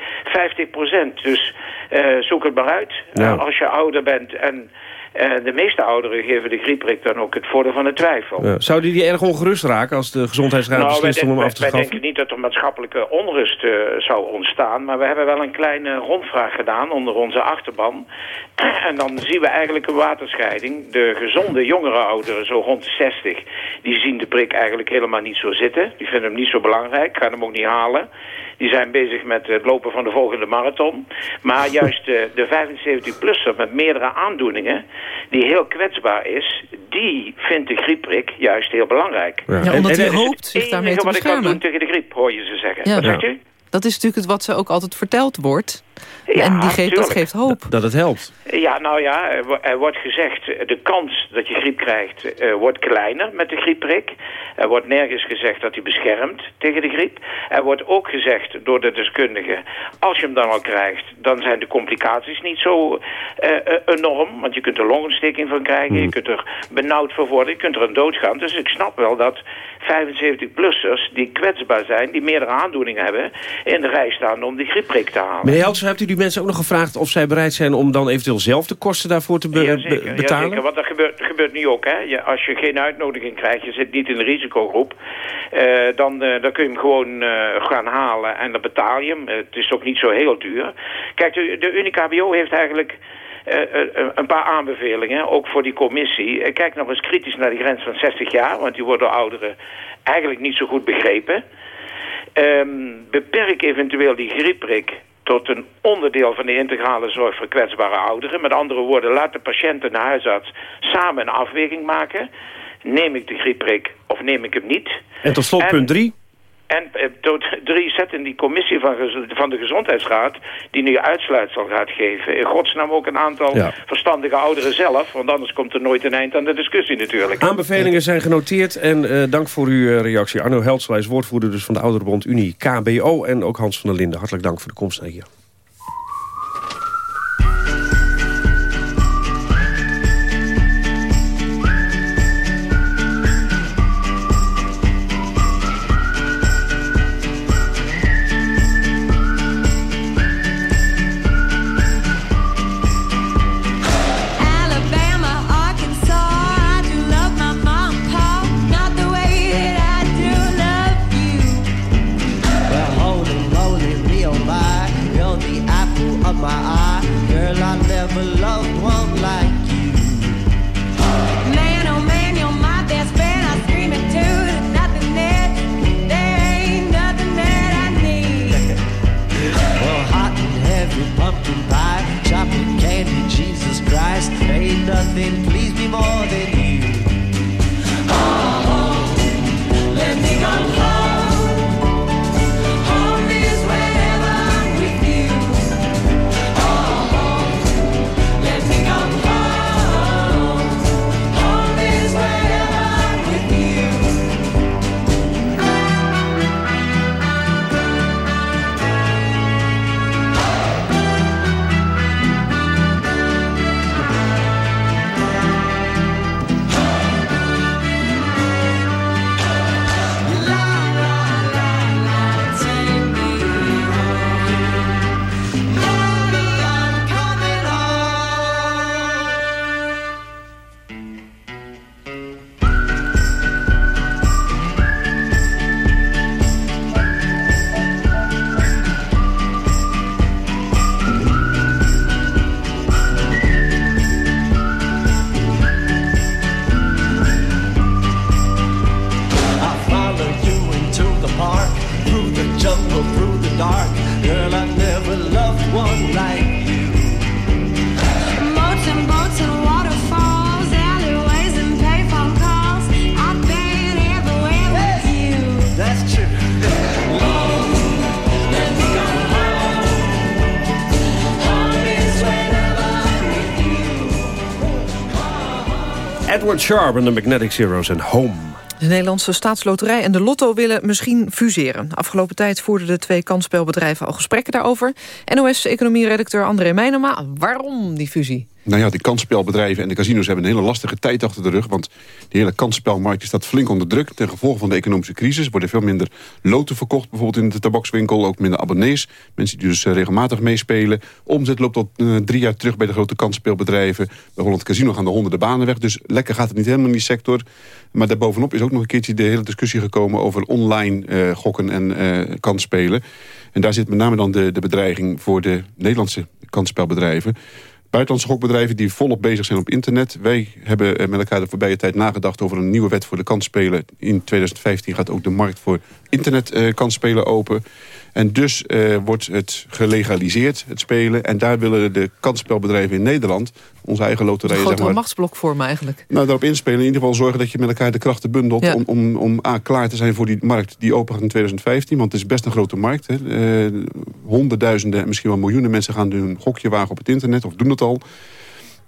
50% Dus uh, zoek het maar uit. Ja. Uh, als je ouder bent en... Uh, de meeste ouderen geven de griepprik dan ook het voordeel van de twijfel. Ja. Zou die, die erg ongerust raken als de gezondheidsraad nou, beslist om hem af te wij schaffen? denken niet dat er maatschappelijke onrust uh, zou ontstaan. Maar we hebben wel een kleine rondvraag gedaan onder onze achterban. (clears throat) en dan zien we eigenlijk een waterscheiding. De gezonde jongere ouderen, zo rond de 60, die zien de prik eigenlijk helemaal niet zo zitten. Die vinden hem niet zo belangrijk, gaan hem ook niet halen. Die zijn bezig met het lopen van de volgende marathon. Maar (laughs) juist de, de 75-plusser met meerdere aandoeningen... die heel kwetsbaar is... die vindt de griepprik juist heel belangrijk. Ja, ja omdat hij hoopt zich daarmee te wat ik kan beschermen. doen tegen de griep, hoor je ze zeggen. Ja. Wat zegt u? Dat is natuurlijk het wat ze ook altijd verteld wordt. Ja, en die geeft, dat geeft hoop. Dat het helpt. Ja, nou ja, er wo- wordt gezegd... de kans dat je griep krijgt eh, wordt kleiner met de griepprik. Er wordt nergens gezegd dat hij beschermt tegen de griep. Er wordt ook gezegd door de deskundigen... als je hem dan al krijgt, dan zijn de complicaties niet zo eh, eh, enorm. Want je kunt er longontsteking van krijgen. Je kunt er benauwd voor worden. Je kunt er aan doodgaan. Dus ik snap wel dat 75-plussers die kwetsbaar zijn... die meerdere aandoeningen hebben... in de rij staan om die griepprik te halen. Meneer hebt u die mensen ook nog gevraagd of zij bereid zijn... om dan eventueel zelf de kosten daarvoor te be be- betalen? Ja, zeker, want dat gebeurt, gebeurt nu ook. Hè? Je, als je geen uitnodiging krijgt, je zit niet in de risicogroep... eh, dan, eh, dan kun je hem gewoon eh, gaan halen en dan betaal je hem. Het is ook niet zo heel duur. Kijk, de, de UniKBO heeft eigenlijk... een paar aanbevelingen, ook voor die commissie. Kijk nog eens kritisch naar die grens van 60 jaar, want die door ouderen eigenlijk niet zo goed begrepen. Ehm, beperk eventueel die griepprik tot een onderdeel van de integrale zorg voor kwetsbare ouderen. Met andere woorden, laat de patiënt en de huisarts samen een afweging maken. Neem ik de griepprik of neem ik hem niet? En tot slot punt drie. En eh, tot drie, zet in die commissie van, van de Gezondheidsraad... die nu uitsluitsel gaat geven. In godsnaam ook een aantal Ja. verstandige ouderen zelf... want anders komt er nooit een eind aan de discussie natuurlijk. Aanbevelingen zijn genoteerd en eh, dank voor uw eh, reactie. Arno Heltsel is woordvoerder dus van de Ouderenbond Unie KBO... en ook Hans van der Linden. Hartelijk dank voor de komst naar hier. Sharp en de Magnetic Zeros en Home. De Nederlandse staatsloterij en de Lotto willen misschien fuseren. Afgelopen tijd voerden de twee kansspelbedrijven al gesprekken daarover. NOS-economie-redacteur André Meijnema, waarom die fusie? Nou ja, de kansspelbedrijven en de casino's hebben een hele lastige tijd achter de rug. Want de hele kansspelmarkt staat flink onder druk. Ten gevolge van de economische crisis worden veel minder loten verkocht. Bijvoorbeeld in de tabakswinkel, ook minder abonnees. Mensen die dus eh, regelmatig meespelen. Omzet loopt al eh, drie jaar terug bij de grote kansspelbedrijven. Bij Holland Casino gaan de honderden banen weg. Dus lekker gaat het niet helemaal in die sector. Maar daarbovenop is ook nog een keertje de hele discussie gekomen... over online eh, gokken en kansspelen. En daar zit met name dan de, de bedreiging voor de Nederlandse kansspelbedrijven. Buitenlandse gokbedrijven die volop bezig zijn op internet. Wij hebben met elkaar de voorbije tijd nagedacht over een nieuwe wet voor de kansspelen. In 2015 gaat ook de markt voor internet eh, kansspelen open. En dus eh, wordt het gelegaliseerd, het spelen. En daar willen de kansspelbedrijven in Nederland, onze eigen Een loterijen... grotere zeg maar, machtsblok vormen eigenlijk. nou, daarop inspelen. In ieder geval zorgen dat je met elkaar de krachten bundelt... Ja. Om, om, om A, klaar te zijn voor die markt die open gaat in 2015. Want het is best een grote markt. Hè. Eh, honderdduizenden, misschien wel miljoenen mensen gaan hun gokje wagen op het internet. Of doen dat al.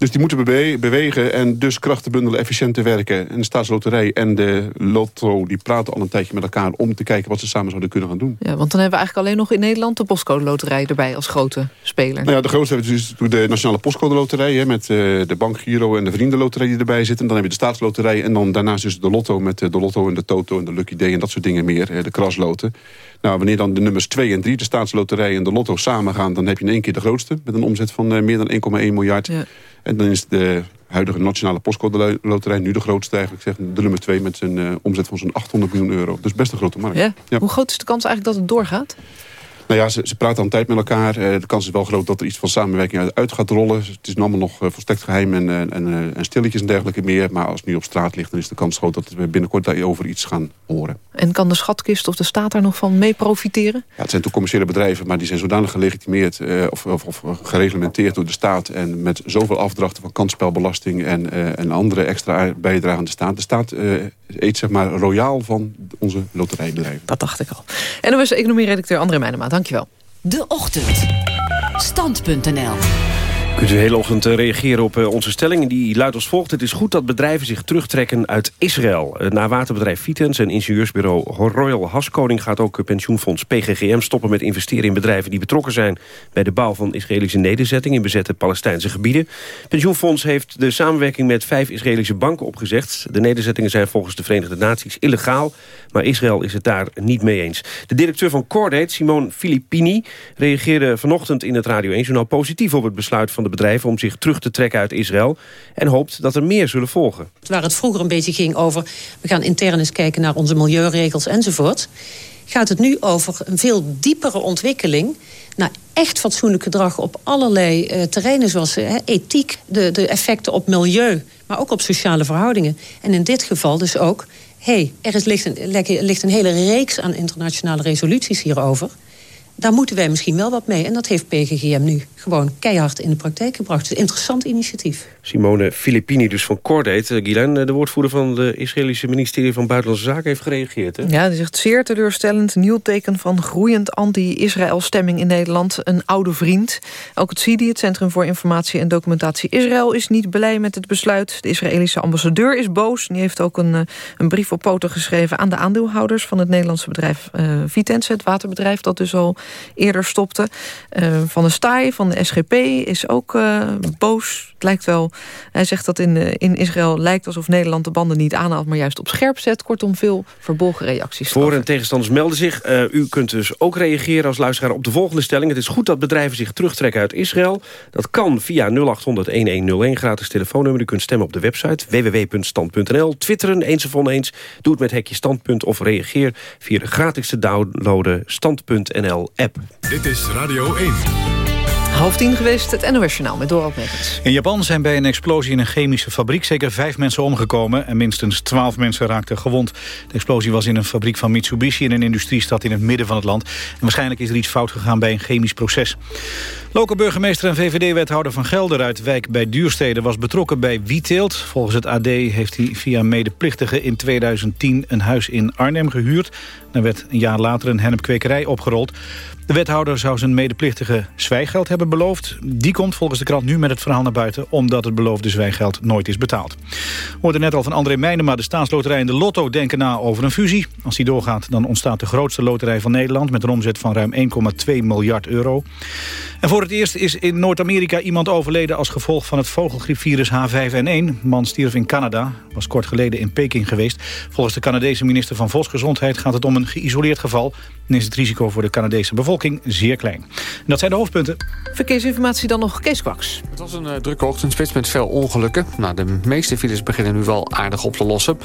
Dus die moeten bewe- bewegen en dus krachten bundelen, efficiënt te werken. En de staatsloterij en de lotto die praten al een tijdje met elkaar... om te kijken wat ze samen zouden kunnen gaan doen. Ja, want dan hebben we eigenlijk alleen nog in Nederland... de postcode loterij erbij als grote speler. Nou ja, de grootste hebben dus de Nationale Postcode Loterij... Hè, met eh, de Bank Giro en de Vriendenloterij die erbij zitten. Dan heb je de Staatsloterij en dan daarnaast dus de Lotto... met eh, de Lotto en de Toto en de Lucky Day en dat soort dingen meer. de krasloten. Nou, wanneer dan de nummers 2 en 3, de staatsloterij en de lotto samengaan... dan heb je in één keer de grootste met een omzet van eh, meer dan 1,1 miljard. En dan is de huidige nationale postcode loterij nu de grootste eigenlijk. Zeg, de nummer 2 met een eh, omzet van zo'n 800 miljoen euro. Dus best een grote markt. Ja? Hoe groot is de kans eigenlijk dat het doorgaat? Nou ja, ze, ze praten al een tijd met elkaar. Eh, de kans is wel groot dat er iets van samenwerking uit, gaat rollen. Het is allemaal nog uh, volstrekt geheim en, eh, en, en, en stilletjes en dergelijke meer. Maar als het nu op straat ligt, dan is de kans groot dat we binnenkort daarover iets gaan horen. En kan de schatkist of de staat daar nog van mee profiteren? Ja, het zijn toch commerciële bedrijven, maar die zijn zodanig gelegitimeerd of, of, of, gereglementeerd door de staat. En met zoveel afdrachten van kansspelbelasting en, en andere extra bijdragen aan de staat. De staat eet zeg maar royaal van onze loterijbedrijven. Dat dacht ik al. En dan was economie-redacteur André Meijnema. Dankjewel. De Ochtend. Stand.nl Kunt u de hele ochtend eh, reageren op eh, onze stelling. Die luidt als volgt. Het is goed dat bedrijven zich terugtrekken uit Israël. Eh, na waterbedrijf Vitens en ingenieursbureau Royal Haskoning... gaat ook pensioenfonds PGGM stoppen met investeren in bedrijven... die betrokken zijn bij de bouw van Israëlische nederzettingen... in bezette Palestijnse gebieden. Pensioenfonds heeft de samenwerking met vijf Israëlische banken opgezegd. De nederzettingen zijn volgens de Verenigde Naties illegaal... maar Israël is het daar niet mee eens. De directeur van Cordate, Simone Filippini... reageerde vanochtend in het Radio 1-journaal positief op het besluit van de bedrijven om zich terug te trekken uit Israël... en hoopt dat er meer zullen volgen. Waar het vroeger een beetje ging over... we gaan intern eens kijken naar onze milieuregels enzovoort... gaat het nu over een veel diepere ontwikkeling... naar echt fatsoenlijk gedrag op allerlei uh, terreinen... zoals uh, ethiek, de, de effecten op milieu, maar ook op sociale verhoudingen. En in dit geval dus ook... hé, hey, er is, ligt, een, ligt een hele reeks aan internationale resoluties hierover daar moeten wij misschien wel wat mee. En dat heeft PGGM nu gewoon keihard in de praktijk gebracht. Een interessant initiatief. Simone Filippini dus van Cordate. Uh, Guylaine, de woordvoerder van het Israëlische ministerie van Buitenlandse Zaken... heeft gereageerd. Hè? Ja, die zegt zeer teleurstellend. Nieuw teken van groeiend anti-Israël-stemming in Nederland. Een oude vriend. Ook het CIDI, het Centrum voor Informatie en Documentatie Israël... is niet blij met het besluit. De Israëlische ambassadeur is boos. Die heeft ook een, een brief op poten geschreven... aan de aandeelhouders van het Nederlandse bedrijf uh, het waterbedrijf dat dus al eerder stopte. Van de Staaij, van de SGP, is ook boos. Het lijkt wel, hij zegt dat in, uh, in Israël lijkt alsof Nederland de banden niet aanhaalt... maar juist op scherp zet. Kortom, veel verbolgen reacties. Voor- en tegenstanders melden zich. u kunt dus ook reageren als luisteraar op de volgende stelling. Het is goed dat bedrijven zich terugtrekken uit Israël. Dat kan via 0800-1101, gratis telefoonnummer. U kunt stemmen op de website www.stand.nl. Twitteren, eens of oneens. Doe het met hekje standpunt of reageer via de gratis te downloaden stand.nl app. Dit is Radio 1. Half geweest, het NOS-journaal met Dorald Megens. In Japan zijn bij een explosie in een chemische fabriek... zeker vijf mensen omgekomen en minstens twaalf mensen raakten gewond. De explosie was in een fabriek van Mitsubishi... in een industriestad in het midden van het land. En waarschijnlijk is er iets fout gegaan bij een chemisch proces. Lokale burgemeester en VVD-wethouder van Gelder uit Wijk bij Duurstede... was betrokken bij wietteelt. Volgens het AD heeft hij via medeplichtigen in 2010 een huis in Arnhem gehuurd. Er werd een jaar later een hennepkwekerij opgerold. De wethouder zou zijn medeplichtige zwijggeld hebben beloofd. Die komt volgens de krant nu met het verhaal naar buiten... omdat het beloofde zwijggeld nooit is betaald. We hoorden net al van André Meijnema... de staatsloterij en de lotto denken na over een fusie. Als die doorgaat, dan ontstaat de grootste loterij van Nederland... met een omzet van ruim 1,2 miljard euro. En voor het eerst is in Noord-Amerika iemand overleden... als gevolg van het vogelgriepvirus H5N1. De man stierf in Canada, was kort geleden in Peking geweest. Volgens de Canadese minister van Volksgezondheid gaat het om een geïsoleerd geval... en is het risico voor de Canadese bevolking zeer klein. En dat zijn de hoofdpunten. Verkeersinformatie dan nog Kees Kwaks. Het was een uh, drukke ochtendspits met veel ongelukken. Nou, de meeste files beginnen nu wel aardig op te lossen.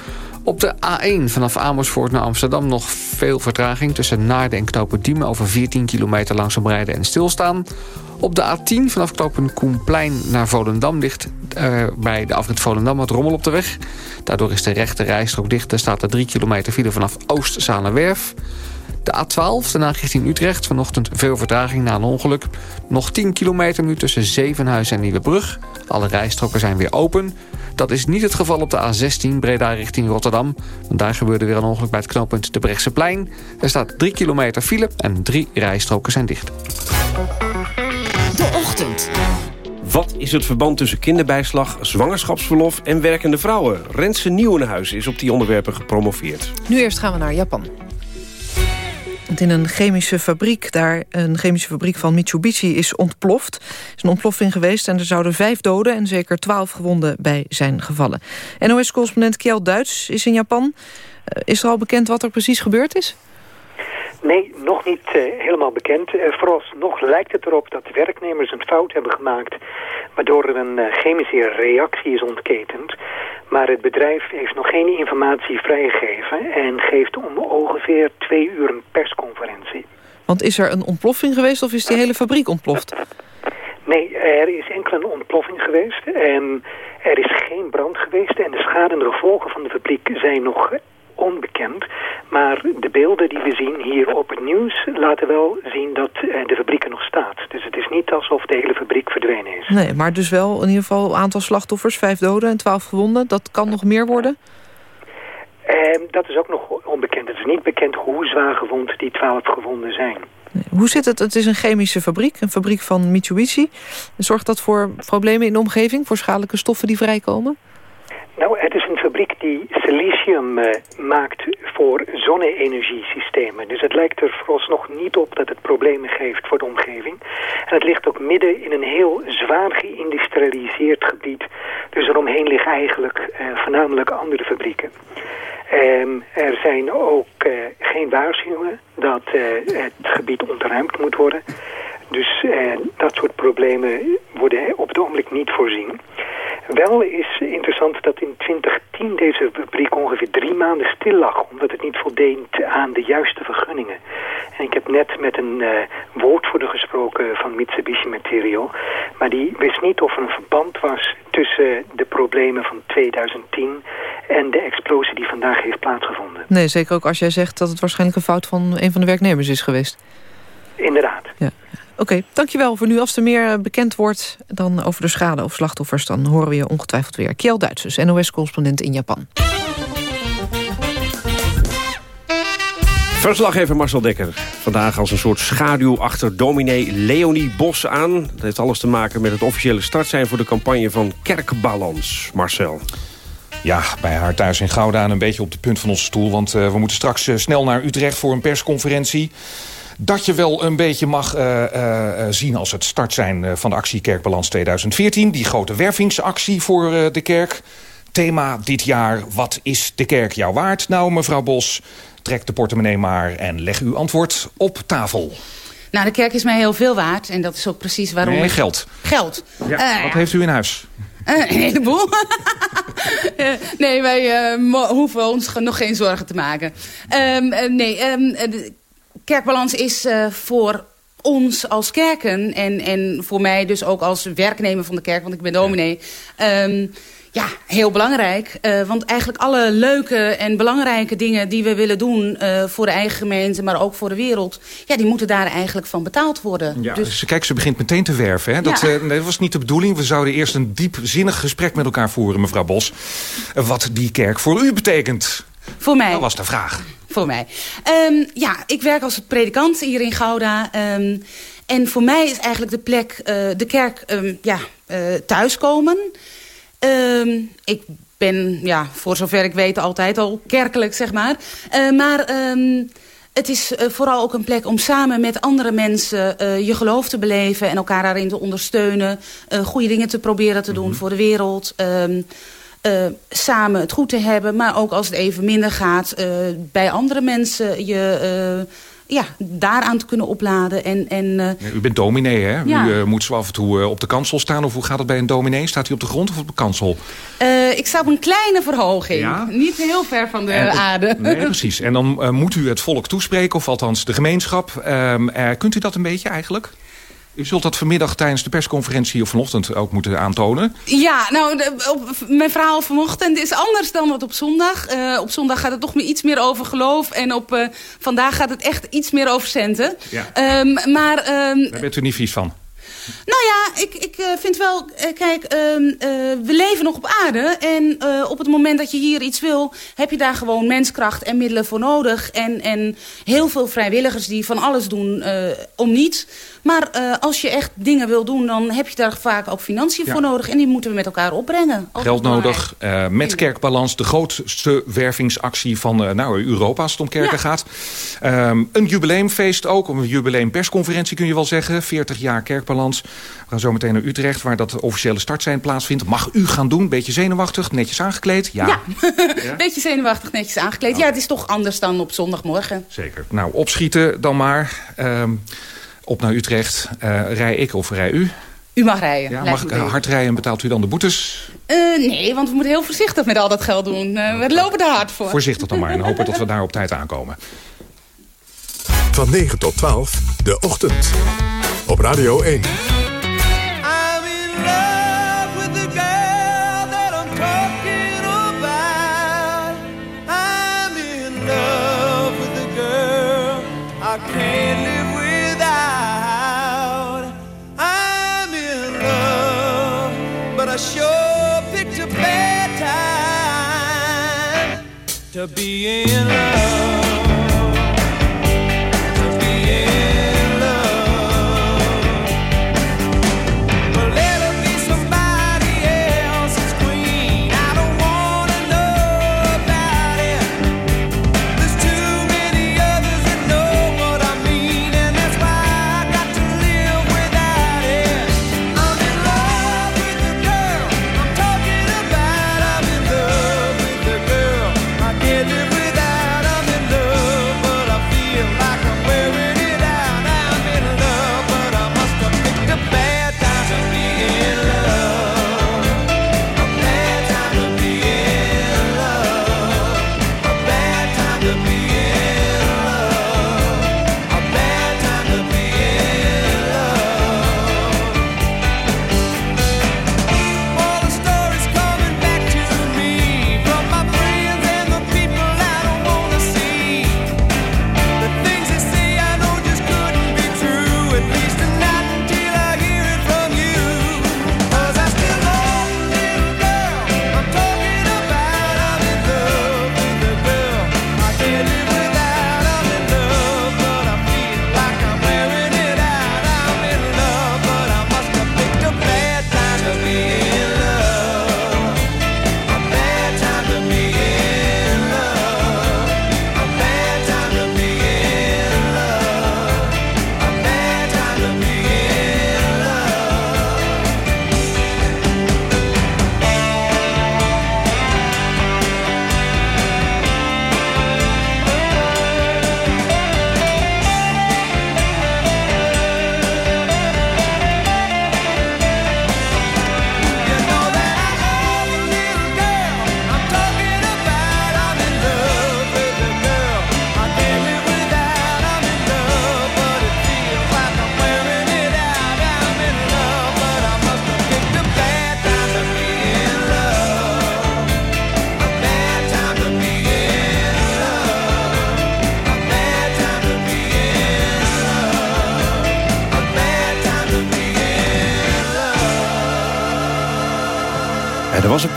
Op de A1 vanaf Amersfoort naar Amsterdam nog veel vertraging... tussen Naarden en Knopen Diemen over 14 kilometer langzaam rijden en stilstaan. Op de A10 vanaf knopen Koenplein naar Volendam ligt uh, bij de afrit Volendam wat rommel op de weg. Daardoor is de rechte rijstrook dicht. Er staat er 3 kilometer file vanaf Oost-Zaanenwerf. De A12, daarna richting Utrecht. Vanochtend veel vertraging na een ongeluk. Nog 10 kilometer nu tussen Zevenhuizen en Nieuwebrug. Alle rijstroken zijn weer open. Dat is niet het geval op de A16 Breda richting Rotterdam. Want daar gebeurde weer een ongeluk bij het knooppunt de Brechtseplein. Er staat 3 kilometer file en drie rijstroken zijn dicht. Wat is het verband tussen kinderbijslag, zwangerschapsverlof en werkende vrouwen? Rense Nieuwenhuis is op die onderwerpen gepromoveerd. Nu eerst gaan we naar Japan. Want in een chemische fabriek, daar een chemische fabriek van Mitsubishi is ontploft. Is een ontploffing geweest en er zouden vijf doden en zeker twaalf gewonden bij zijn gevallen. NOS-correspondent Kjell Duits is in Japan. Uh, is er al bekend wat er precies gebeurd is? Nee, nog niet eh, helemaal bekend. Uh, vooralsnog lijkt het erop dat werknemers een fout hebben gemaakt... waardoor er een uh, chemische reactie is ontketend. Maar het bedrijf heeft nog geen informatie vrijgegeven... en geeft om ongeveer twee uur een persconferentie. Want is er een ontploffing geweest of is die hele fabriek ontploft? Nee, er is enkel een ontploffing geweest. En er is geen brand geweest. En de schade en de gevolgen van de fabriek zijn nog onbekend. Maar de beelden die we zien hier op het nieuws laten wel zien dat uh, de fabriek er nog staat. Dus het is niet alsof de hele fabriek verdwenen is. Nee, maar dus wel in ieder geval een aantal slachtoffers, vijf doden en twaalf gewonden. Dat kan nog meer worden? Uh, dat is ook nog onbekend. Het is niet bekend hoe zwaar gewond die twaalf gewonden zijn. Hoe zit het? Het is een chemische fabriek, een fabriek van Mitsubishi. Zorgt dat voor problemen in de omgeving, voor schadelijke stoffen die vrijkomen? Nou, het is een fabriek die silicium uh, maakt voor zonne-energiesystemen. Dus het lijkt er vooralsnog niet op dat het problemen geeft voor de omgeving. En het ligt ook midden in een heel zwaar geïndustrialiseerd gebied. Dus eromheen liggen eigenlijk uh, voornamelijk andere fabrieken. Um, er zijn ook uh, geen waarschuwingen dat het gebied ontruimd moet worden. Dus dat soort problemen worden op het ogenblik niet voorzien. Wel is interessant dat in 2010 deze fabriek ongeveer drie maanden stil lag... omdat het niet voldeed aan de juiste vergunningen. En ik heb net met een uh, woordvoerder gesproken van Mitsubishi Material... maar die wist niet of er een verband was tussen de problemen van 2010... en de explosie die vandaag heeft plaatsgevonden. Nee, zeker ook als jij zegt dat het waarschijnlijk een fout van een van de werknemers is geweest. Inderdaad. Oké, okay, dankjewel voor nu. Als er meer bekend wordt dan over de schade of slachtoffers... dan horen we je ongetwijfeld weer. Kjell Duitsers, NOS-correspondent in Japan. Verslaggever Marcel Dekker. Vandaag als een soort schaduw achter dominee Leonie Bos aan. Dat heeft alles te maken met het officiële startsein... voor de campagne van Kerkbalans. Marcel. Ja, bij haar thuis in Gouda een beetje op de punt van onze stoel. Want uh, we moeten straks uh, snel naar Utrecht voor een persconferentie dat je wel een beetje mag uh, uh, zien als het start zijn van de actie Kerkbalans 2014. Die grote wervingsactie voor uh, de kerk. Thema dit jaar, wat is de kerk jou waard? Nou, mevrouw Bos, trek de portemonnee maar en leg uw antwoord op tafel. Nou, de kerk is mij heel veel waard. En dat is ook precies waarom... Nee, ik... geld. Geld. Ja, wat heeft u in huis? (laughs) Een heleboel. (laughs) nee, wij uh, hoeven ons nog geen zorgen te maken. Um, uh, nee, um, Kerkbalans is uh, voor ons als kerken en, en voor mij dus ook als werknemer van de kerk, want ik ben dominee, ja, um, ja heel belangrijk. Uh, want eigenlijk alle leuke en belangrijke dingen die we willen doen uh, voor de eigen gemeente, maar ook voor de wereld, ja, die moeten daar eigenlijk van betaald worden. Ja, dus... Kijk, ze begint meteen te werven. Hè? Dat, ja. dat was niet de bedoeling. We zouden eerst een diepzinnig gesprek met elkaar voeren, mevrouw Bos. wat die kerk voor u betekent. Voor mij. Dat was de vraag voor mij. Um, ja, ik werk als predikant hier in Gouda. Um, en voor mij is eigenlijk de plek, uh, de kerk, um, ja, uh, thuiskomen. ik ben, ja, voor zover ik weet, altijd al kerkelijk, zeg maar. Uh, maar het is vooral ook een plek om samen met andere mensen je geloof te beleven... en elkaar daarin te ondersteunen. goede dingen te proberen te doen mm -hmm. voor de wereld... Uh, samen het goed te hebben. Maar ook als het even minder gaat, uh, bij andere mensen je uh, ja, daaraan te kunnen opladen. En, en, u bent dominee, hè? Ja. U moet zo af en toe op de kansel staan. Of hoe gaat het bij een dominee? Staat u op de grond of op de kansel? ik sta op een kleine verhoging. Ja? Niet heel ver van de en, aarde. Nee, (laughs) precies. En dan moet u het volk toespreken, of althans de gemeenschap. kunt u dat een beetje eigenlijk? U zult dat vanmiddag tijdens de persconferentie of vanochtend ook moeten aantonen. Ja, nou, de, op, mijn verhaal vanochtend is anders dan wat op zondag. Uh, op zondag gaat het toch meer iets meer over geloof. En op uh, vandaag gaat het echt iets meer over centen. Ja. Um, maar, um, Daar bent u niet vies van? Nou ja, ik, ik uh, vind wel... Kijk, uh, we leven nog op aarde. En op het moment dat je hier iets wil... heb je daar gewoon menskracht en middelen voor nodig. En, en heel veel vrijwilligers die van alles doen om niets. Maar uh, als je echt dingen wil doen, dan heb je daar vaak ook financiën ja. voor nodig. En die moeten we met elkaar opbrengen. Geld nodig, uh, met Kerkbalans, de grootste wervingsactie van uh, nou, Europa als het om kerken ja. gaat. Um, een jubileumfeest ook, een jubileumpersconferentie kun je wel zeggen. 40 jaar Kerkbalans. We gaan zo meteen naar Utrecht... waar dat officiële startsein plaatsvindt. Mag u gaan doen? Beetje zenuwachtig, netjes aangekleed? Ja. Ja, (laughs) beetje zenuwachtig, netjes aangekleed. Ja, het is toch anders dan op zondagmorgen. Zeker. Nou, opschieten dan maar. Ehm, op naar Utrecht. Eh, rij ik of rij u? U mag rijden. Ja, mag ik eh, hard rijden en betaalt u dan de boetes? Eh, nee, want we moeten heel voorzichtig met al dat geld doen. Eh, we lopen er hard voor. Voorzichtig dan maar en hopen dat we daar op tijd aankomen. Van 9 tot 12, de ochtend. Op Radio 1. To be in love.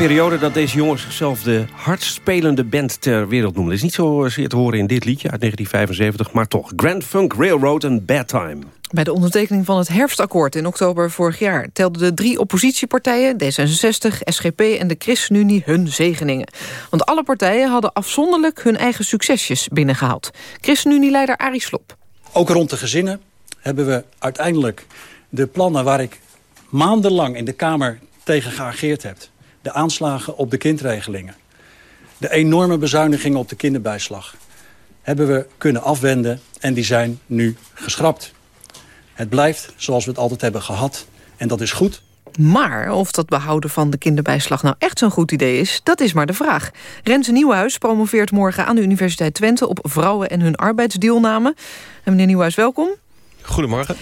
Periode dat deze jongens zichzelf de hardst spelende band ter wereld noemden. is niet zo zeer te horen in dit liedje uit 1975, maar toch. Grand Funk Railroad en Bad Time. Bij de ondertekening van het herfstakkoord in oktober vorig jaar... telden de drie oppositiepartijen, D66, SGP en de ChristenUnie, hun zegeningen. Want alle partijen hadden afzonderlijk hun eigen succesjes binnengehaald. ChristenUnie-leider Arie Slob. Ook rond de gezinnen hebben we uiteindelijk de plannen waar ik maandenlang in de Kamer tegen geageerd heb. De aanslagen op de kindregelingen. De enorme bezuinigingen op de kinderbijslag. Hebben we kunnen afwenden en die zijn nu geschrapt. Het blijft zoals we het altijd hebben gehad. En dat is goed. Maar of dat behouden van de kinderbijslag nou echt zo'n goed idee is... dat is maar de vraag. Renze Nieuwhuis promoveert morgen aan de Universiteit Twente... op vrouwen en hun arbeidsdeelname. En meneer Nieuwhuis, welkom. Goedemorgen.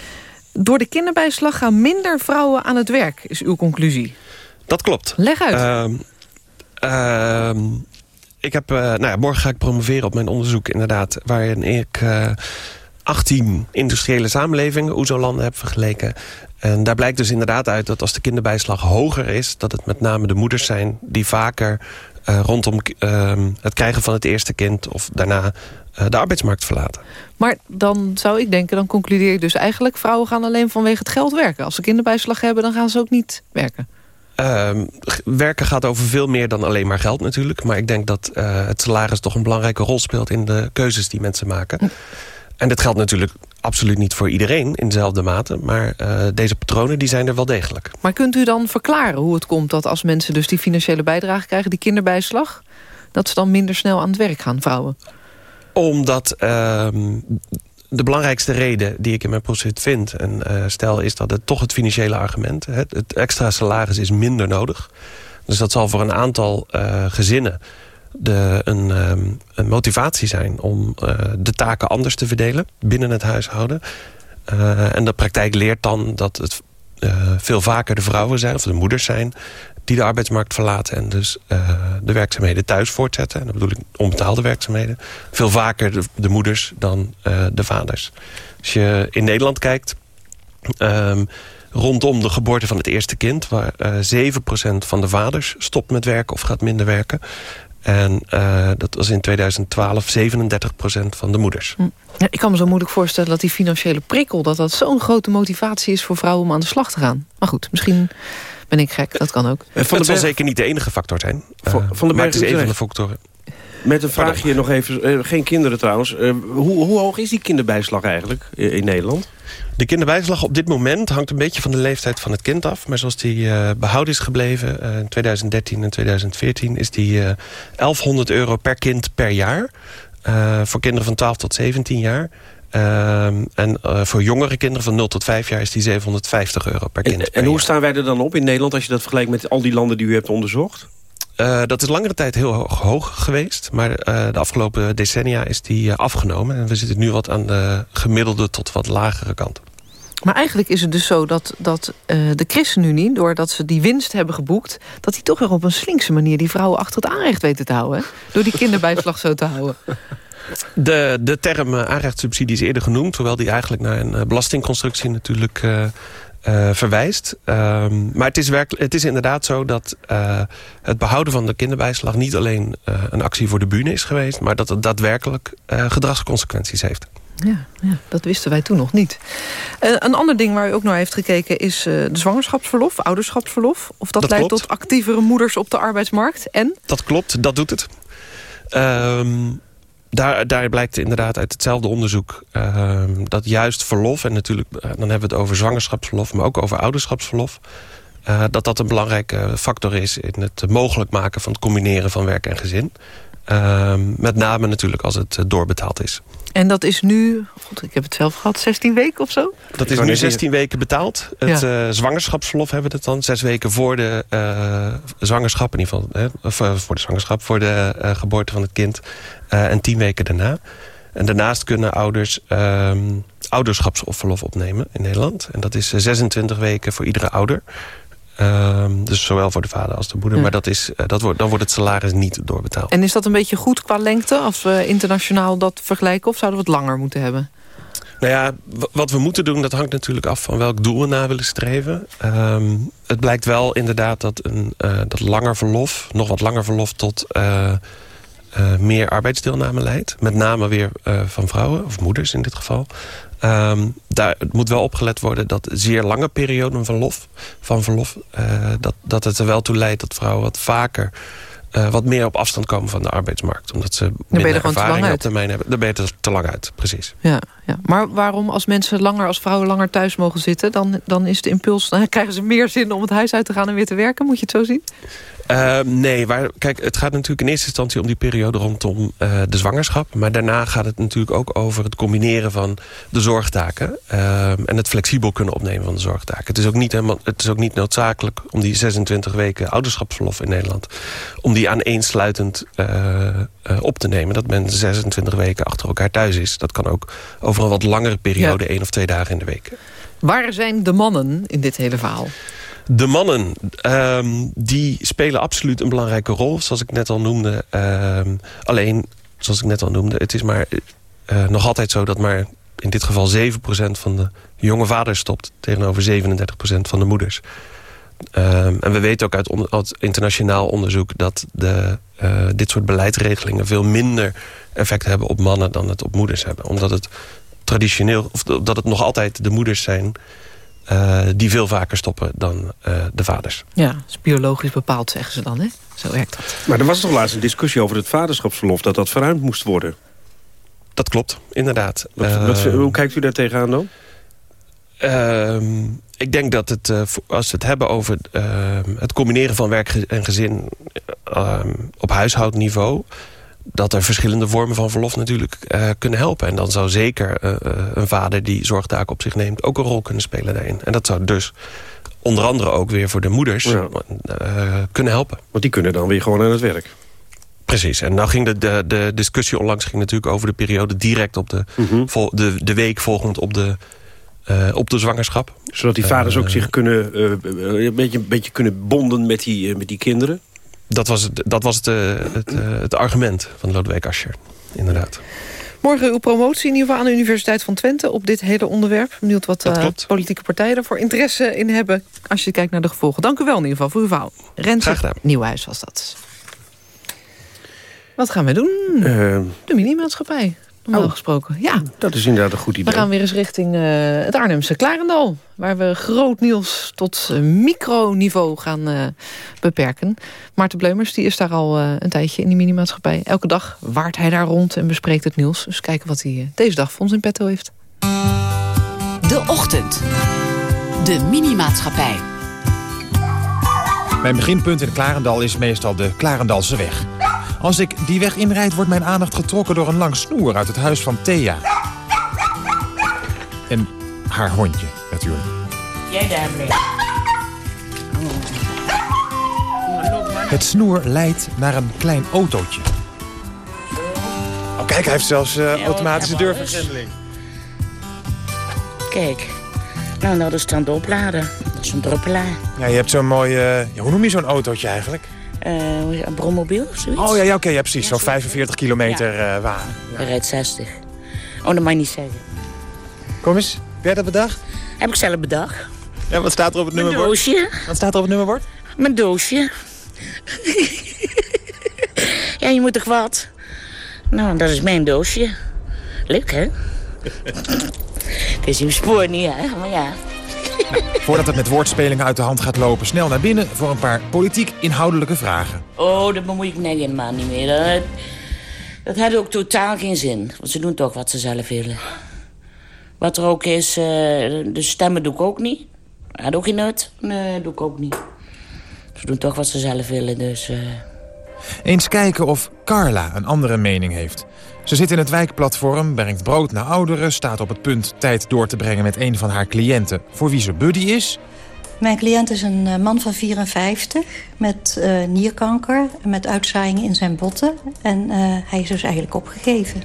Door de kinderbijslag gaan minder vrouwen aan het werk, is uw conclusie. Dat klopt. Leg uit. Ehm, ehm, ik heb, eh, nou ja, morgen ga ik promoveren op mijn onderzoek inderdaad... waarin ik eh 18 industriële samenlevingen, OESO-landen, heb vergeleken. En daar blijkt dus inderdaad uit dat als de kinderbijslag hoger is... dat het met name de moeders zijn die vaker eh, rondom ehm, het krijgen van het eerste kind... of daarna eh, de arbeidsmarkt verlaten. Maar dan zou ik denken, dan concludeer je dus eigenlijk... vrouwen gaan alleen vanwege het geld werken. Als ze kinderbijslag hebben, dan gaan ze ook niet werken. Ehm, werken gaat over veel meer dan alleen maar geld natuurlijk. Maar ik denk dat eh, het salaris toch een belangrijke rol speelt... in de keuzes die mensen maken. En dit geldt natuurlijk absoluut niet voor iedereen in dezelfde mate. Maar eh, deze patronen die zijn er wel degelijk. Maar kunt u dan verklaren hoe het komt dat als mensen dus die financiële bijdrage krijgen... die kinderbijslag, dat ze dan minder snel aan het werk gaan, vrouwen? Omdat ehm, de belangrijkste reden die ik in mijn proces vind... en eh, stel is dat het toch het financiële argument... Het, het extra salaris is minder nodig. Dus dat zal voor een aantal eh, gezinnen de, een, ehm, een motivatie zijn... om eh, de taken anders te verdelen binnen het huishouden. En de praktijk leert dan dat het veel vaker de vrouwen zijn... of de moeders zijn die de arbeidsmarkt verlaten... en dus eh, de werkzaamheden thuis voortzetten. En dat bedoel ik onbetaalde werkzaamheden. Veel vaker de, de moeders dan eh, de vaders. Als je in Nederland kijkt... ehm, rondom de geboorte van het eerste kind... waar eh 7% van de vaders stopt met werken of gaat minder werken... En eh, dat was in 2012 37% van de moeders. Ja, ik kan me zo moeilijk voorstellen dat die financiële prikkel... dat dat zo'n grote motivatie is voor vrouwen om aan de slag te gaan. Maar goed, misschien ben ik gek, dat kan ook. Van het zal zeker niet de enige factor zijn. Van- Eh, van de maar het is een van de factoren. Met een vraagje nog even, eh, geen kinderen trouwens. Eh, hoe, hoe hoog is die kinderbijslag eigenlijk eh, in Nederland? De kinderbijslag op dit moment hangt een beetje van de leeftijd van het kind af. Maar zoals die eh, behouden is gebleven in 2013 en 2014... is die eh 1100 euro per kind per jaar. Voor kinderen van 12 tot 17 jaar. En voor jongere kinderen van 0 tot 5 jaar is die 750 euro per kind per En hoe jaar. staan wij er dan op in Nederland... als je dat vergelijkt met al die landen die u hebt onderzocht? Eh, dat is langere tijd heel hoog, hoog geweest. Maar eh, de afgelopen decennia is die eh, afgenomen. En we zitten nu wat aan de gemiddelde tot wat lagere kant. Maar eigenlijk is het dus zo dat, dat eh, de ChristenUnie... doordat ze die winst hebben geboekt... dat die toch weer op een slinkse manier die vrouwen achter het aanrecht weten te houden. hè? Door die kinderbijslag zo te houden. De, de term aanrechtssubsidie is eerder genoemd... hoewel die eigenlijk naar een belastingconstructie natuurlijk eh, verwijst. Ehm, maar het is, werkelijk, het is inderdaad zo dat eh, het behouden van de kinderbijslag... niet alleen eh, een actie voor de bühne is geweest... maar dat het daadwerkelijk gedragsconsequenties heeft. Ja, ja, dat wisten wij toen nog niet. Een ander ding waar u ook naar heeft gekeken... is de zwangerschapsverlof, ouderschapsverlof. Of dat, Dat leidt klopt. tot actievere moeders op de arbeidsmarkt. En? Dat klopt, dat doet het. Ehm, daar, daar blijkt inderdaad uit hetzelfde onderzoek... ehm, dat juist verlof, en natuurlijk eh, dan hebben we het over zwangerschapsverlof... maar ook over ouderschapsverlof... eh, dat dat een belangrijke factor is in het mogelijk maken... van het combineren van werk en gezin. Ehm, met name natuurlijk als het eh, doorbetaald is. En dat is nu, god, ik heb het zelf gehad, 16 weken of zo? Dat is nu 16 weken betaald. Het Ja. eh, zwangerschapsverlof hebben we het dan. Zes weken voor de eh, zwangerschap in ieder geval. Hè, of eh, voor de zwangerschap, voor de eh, geboorte van het kind. eh, en tien weken daarna. En daarnaast kunnen ouders ehm, ouderschapsverlof opnemen in Nederland. En dat is eh, 26 weken voor iedere ouder. Ehm, dus zowel voor de vader als de moeder. Ja. Maar dat is, eh, dat wordt, dan wordt het salaris niet doorbetaald. En is dat een beetje goed qua lengte als we internationaal dat vergelijken? Of zouden we het langer moeten hebben? Nou ja, wat we moeten doen, dat hangt natuurlijk af van welk doel we na willen streven. Ehm, het blijkt wel inderdaad dat een eh, dat langer verlof, nog wat langer verlof tot eh, meer arbeidsdeelname leidt. Met name weer van vrouwen, of moeders in dit geval. Ehm, daar het moet wel opgelet worden dat zeer lange perioden van, lof, van verlof... eh, dat, dat het er wel toe leidt dat vrouwen wat vaker... eh, wat meer op afstand komen van de arbeidsmarkt. Omdat ze er minder ervaring op termijn hebben. Daar ben je er te lang uit, precies. Ja, ja. Maar waarom als mensen langer, als vrouwen langer thuis mogen zitten... dan, dan is de impuls, dan krijgen ze meer zin om het huis uit te gaan en weer te werken? Moet je het zo zien? Uh, nee, waar, kijk, het gaat natuurlijk in eerste instantie om die periode rondom uh, de zwangerschap. Maar daarna gaat het natuurlijk ook over het combineren van de zorgtaken. Uh, en het flexibel kunnen opnemen van de zorgtaken. Het is, ook niet helemaal, het is ook niet noodzakelijk om die 26 weken ouderschapsverlof in Nederland... om die aaneensluitend uh, op te nemen. Dat men 26 weken achter elkaar thuis is. Dat kan ook over een wat langere periode, ja. één of twee dagen in de week. Waar zijn de mannen in dit hele verhaal? De mannen, um, die spelen absoluut een belangrijke rol, zoals ik net al noemde. Um, alleen, zoals ik net al noemde, het is maar uh, nog altijd zo dat maar in dit geval 7% van de jonge vaders stopt... tegenover 37% van de moeders. Um, en we weten ook uit, on uit internationaal onderzoek... dat de, uh, dit soort beleidsregelingen veel minder effect hebben op mannen... dan het op moeders hebben. Omdat het traditioneel, of dat het nog altijd de moeders zijn... Uh, die veel vaker stoppen dan uh, de vaders. Ja, dat is biologisch bepaald, zeggen ze dan, hè? Zo werkt dat. Maar er was toch laatst een discussie over het vaderschapsverlof... dat dat verruimd moest worden. Dat klopt, inderdaad. Wat, wat- Eh, hoe kijkt u daar tegenaan dan? Ehm, ik denk dat het, eh, als we het hebben over ehm, het combineren van werk en gezin ehm, op huishoudniveau, dat er verschillende vormen van verlof natuurlijk eh, kunnen helpen. En dan zou zeker eh, eh, een vader die zorgtaken op zich neemt ook een rol kunnen spelen daarin. En dat zou dus onder andere ook weer voor de moeders kunnen helpen. Want die kunnen dan weer gewoon aan het werk. Precies. En nou ging de, de, de discussie onlangs ging natuurlijk over de periode direct op de, Mhm. vol- de, de week volgend op de, op de zwangerschap. Zodat die vaders ook zich kunnen, een, beetje, een beetje kunnen bonden met die, met die kinderen. Dat was het, dat was het, eh, het, eh, het argument van Lodewijk Asscher, inderdaad. Morgen uw promotie in ieder geval aan de Universiteit van Twente... op dit hele onderwerp. Benieuwd wat eh, klopt. politieke partijen ervoor interesse in hebben... als je kijkt naar de gevolgen. Dank u wel in ieder geval voor uw verhaal. Renze Nieuwhuis was dat. Wat gaan we doen? Eh, De minimaatschappij, normaal gesproken. Ja, dat is inderdaad een goed idee. we gaan weer eens richting eh, het Arnhemse Klarendal. Waar we groot nieuws tot eh, microniveau gaan eh, beperken. Maarten Bleumers die is daar al eh, een tijdje in die minimaatschappij. Elke dag waart hij daar rond en bespreekt het nieuws. Dus kijken wat hij deze dag voor ons in petto heeft. De Ochtend. De Minimaatschappij. Mijn beginpunt in Klarendal is meestal de Klarendalse weg. Als ik die weg inrijd, wordt mijn aandacht getrokken door een lang snoer uit het huis van Thea. En haar hondje, natuurlijk. Jij daar. Het snoer leidt naar een klein autootje. Oh, kijk, hij heeft zelfs eh, automatische deurvergrendeling. Kijk. Nou, dat is dan de oplader. Dat is een druppelaar. Ja, je hebt zo'n mooi... ja, hoe noem je zo'n autootje eigenlijk? Eh, een brommobiel of zoiets? Oh ja, ja oké, ja, precies. Zo'n 45 kilometer eh waar. Rijdt 60. Oh, dat mag je niet zeggen. Kom eens, heb jij dat bedacht? Heb ik zelf bedacht. Ja, wat staat er op het Mijn nummerbord? doosje. Wat staat er op het nummerbord? Mijn doosje. (laughs) ja, je moet toch wat? Nou, dat is mijn doosje. Leuk, hè? (laughs) Ik is uw spoor niet, hè? Maar ja. (laughs) Voordat het met woordspelingen uit de hand gaat lopen, snel naar binnen voor een paar politiek inhoudelijke vragen. Oh, dat bemoei ik me helemaal niet meer. Dat, dat had ook totaal geen zin. Want ze doen toch wat ze zelf willen. Wat er ook is, eh, de stemmen doe ik ook niet. Had ook geen nut. Nee, doe ik ook niet. Ze doen toch wat ze zelf willen, dus... eh, Eens kijken of Carla een andere mening heeft. Ze zit in het wijkplatform, brengt brood naar ouderen... staat op het punt tijd door te brengen met een van haar cliënten... voor wie ze buddy is. Mijn cliënt is een eh, man van 54 met eh, nierkanker en met uitzaaiingen in zijn botten. En eh, hij is dus eigenlijk opgegeven.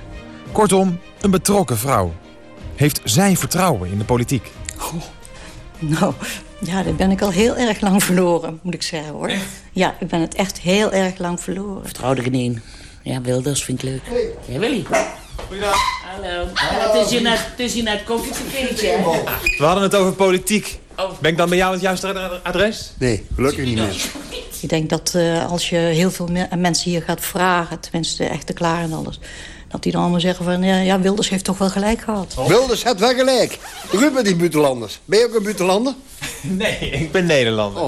Kortom, een betrokken vrouw. Heeft zij vertrouwen in de politiek? Nou, ja, dat ben ik al heel erg lang verloren, moet ik zeggen hoor. Ja, ik ben het echt heel erg lang verloren. vertrouw er geen één. Ja, Wilders vind ik leuk. Ja, Willy. Goeiedag. Hallo. het, is hier net, het is hier net? We hadden het over politiek. Ben ik dan bij jou het juiste adres? Nee, gelukkig niet meer. Ik denk dat eh, als je heel veel me- mensen hier gaat vragen... tenminste echte klaar en alles... dat die dan allemaal zeggen van... ja, ja, Wilders heeft toch wel gelijk gehad. Wilders heeft wel gelijk. Ruben die buitenlanders. Ben je ook een buitenlander? (laughs) Nee, ik ben Nederlander.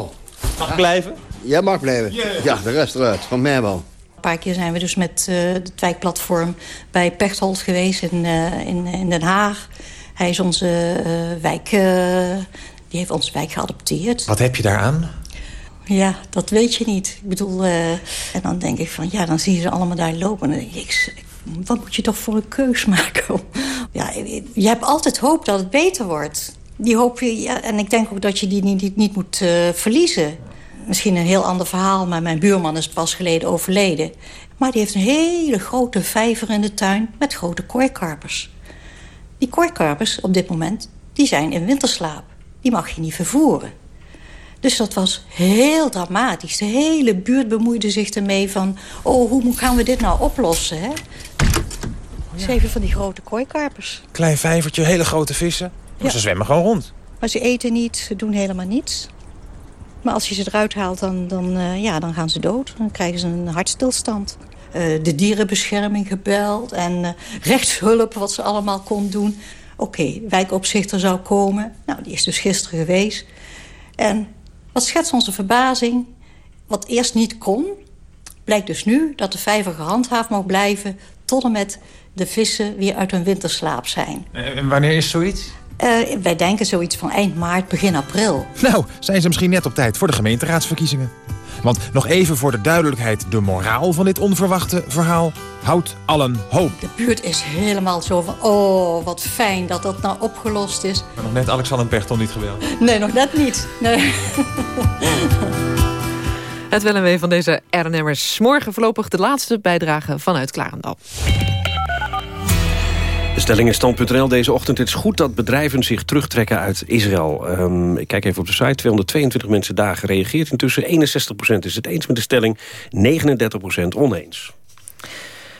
Mag ik blijven? Jij mag blijven. Ja, de rest eruit. Van mij wel. Paar keer zijn we dus met eh het wijkplatform bij Pechtold geweest in, eh, in, in Den Haag. Hij is onze eh, wijk... die heeft onze wijk geadopteerd. Wat heb je daaraan? Ja, dat weet je niet. Ik bedoel, en dan denk ik van, ja, dan zie je ze allemaal daar lopen. En dan denk ik, wat moet je toch voor een keus (laughs) maken? ja, je hebt altijd hoop dat het beter wordt. Die hoop je, ja, en ik denk ook dat je die niet, niet, niet moet verliezen. Misschien een heel ander verhaal, maar mijn buurman is pas geleden overleden. Maar die heeft een hele grote vijver in de tuin met grote kooikarpers. Die kooikarpers op dit moment, die zijn in winterslaap. Die mag je niet vervoeren. Dus dat was heel dramatisch. De hele buurt bemoeide zich ermee van... oh, hoe gaan we dit nou oplossen, hè? Zeven van die grote kooikarpers. Klein vijvertje, hele grote vissen. Maar Ja. ze zwemmen gewoon rond. Maar ze eten niet, ze doen helemaal niets. Maar als je ze eruit haalt, dan, dan, eh, ja, dan gaan ze dood. Dan krijgen ze een hartstilstand. Eh, de dierenbescherming gebeld en eh, rechtshulp, wat ze allemaal kon doen. Oké, wijkopzichter zou komen. Nou, die is dus gisteren geweest. En wat schetst onze verbazing? Wat eerst niet kon, blijkt dus nu dat de vijver gehandhaafd mag blijven... tot en met de vissen weer uit hun winterslaap zijn. En wanneer is zoiets? Eh, wij denken zoiets van eind maart, begin april. Nou, zijn ze misschien net op tijd voor de gemeenteraadsverkiezingen. Want nog even voor de duidelijkheid... de moraal van dit onverwachte verhaal houdt allen hoop. De buurt is helemaal zo van, oh, wat fijn dat dat nou opgelost is. Maar nog net Alexander Pechtel niet geweld. Nee, nog net niet. Nee. Het wel en wee van deze RNM'ers. Morgen voorlopig de laatste bijdrage vanuit Klarendal. De stelling in stand.nl deze ochtend. Het is goed dat bedrijven zich terugtrekken uit Israël. Ehm, ik kijk even op de site. 222 mensen daar gereageerd. Intussen 61% is het eens met de stelling. 39% oneens.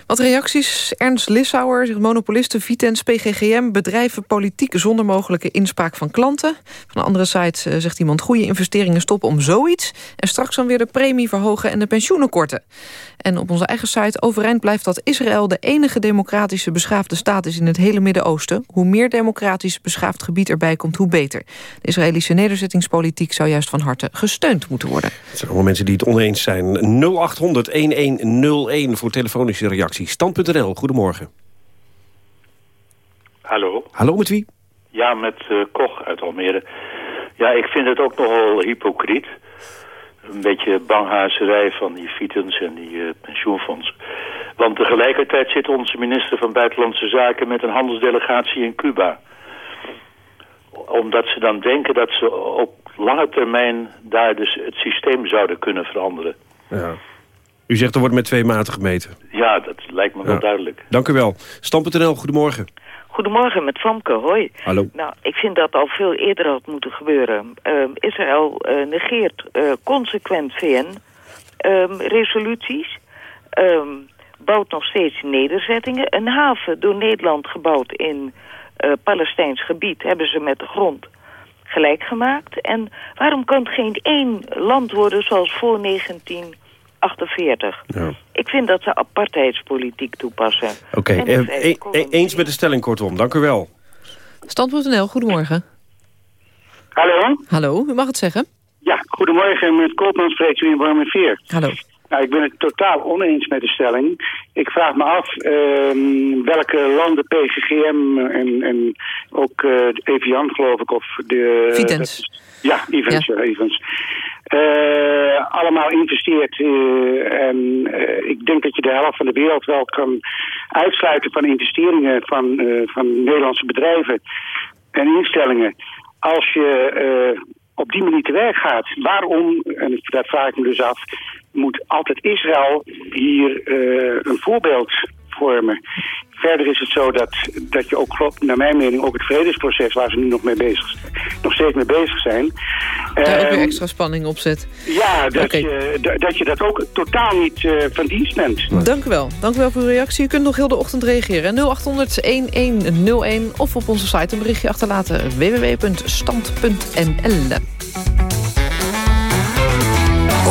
Wat reacties? Ernst Lissauer zegt monopolisten, Vitens, PGGM... bedrijven politiek zonder mogelijke inspraak van klanten. Van een andere site eh, zegt iemand... goede investeringen stoppen om zoiets... en straks dan weer de premie verhogen en de pensioenen korten. En op onze eigen site overeind blijft dat Israël... de enige democratische beschaafde staat is in het hele Midden-Oosten. Hoe meer democratisch beschaafd gebied erbij komt, hoe beter. De Israëlische nederzettingspolitiek zou juist van harte gesteund moeten worden. Het zijn allemaal mensen die het oneens zijn. 0800-1101 voor telefonische reacties. Stand.nl, goedemorgen. Hallo. Hallo, met wie? Ja, met eh, Koch uit Almere. Ja, ik vind het ook nogal hypocriet. Een beetje banghazerij van die Vitens en die eh, pensioenfondsen. Want tegelijkertijd zit onze minister van Buitenlandse Zaken met een handelsdelegatie in Cuba. Omdat ze dan denken dat ze op lange termijn daar dus het systeem zouden kunnen veranderen. Ja. U zegt er wordt met twee maten gemeten. Ja, dat lijkt me wel Ja. duidelijk. Dank u wel. Stand.nl, goedemorgen. Goedemorgen, met Famke, hoi. Hallo. Nou, ik vind dat al veel eerder had moeten gebeuren. Ehm, Israël eh, negeert eh, consequent VN-resoluties. Ehm, bouwt nog steeds nederzettingen. Een haven door Nederland gebouwd in eh, Palestijns gebied... hebben ze met de grond gelijk gemaakt. En waarom kan het geen één land worden zoals voor 1948? Ik vind dat ze apartheidspolitiek toepassen. Oké, eh, e- e- eens met de stelling kortom. Dank u wel. Stand.nl, goedemorgen. Hallo? Hallo, u mag het zeggen. Ja, goedemorgen. Met Koopman spreekt u in Warm 4. Hallo. Nou, ik ben het totaal oneens met de stelling. Ik vraag me af ehm, welke landen PGGM en, en ook eh Evian, geloof ik, of de... Vitens. Ja, Evans. Ja. Evans. Eh, allemaal investeert. eh, en eh, ik denk dat je de helft van de wereld wel kan uitsluiten van investeringen van, van Nederlandse bedrijven en instellingen. Als je op die manier te werk gaat, waarom, en dat vraag ik me dus af, moet altijd Israël hier een voorbeeld vormen? Verder is het zo dat, dat je ook, naar mijn mening, ook het vredesproces waar ze nu nog, mee bezig, nog steeds mee bezig zijn. Daar ook weer ehm, extra spanning op zet. ja, dat, je, da- dat je dat ook totaal niet eh, van dienst bent. Dank u wel. Dank u wel voor uw reactie. U kunt nog heel de ochtend reageren. 0800-1101 of op onze site een berichtje achterlaten. www.stand.nl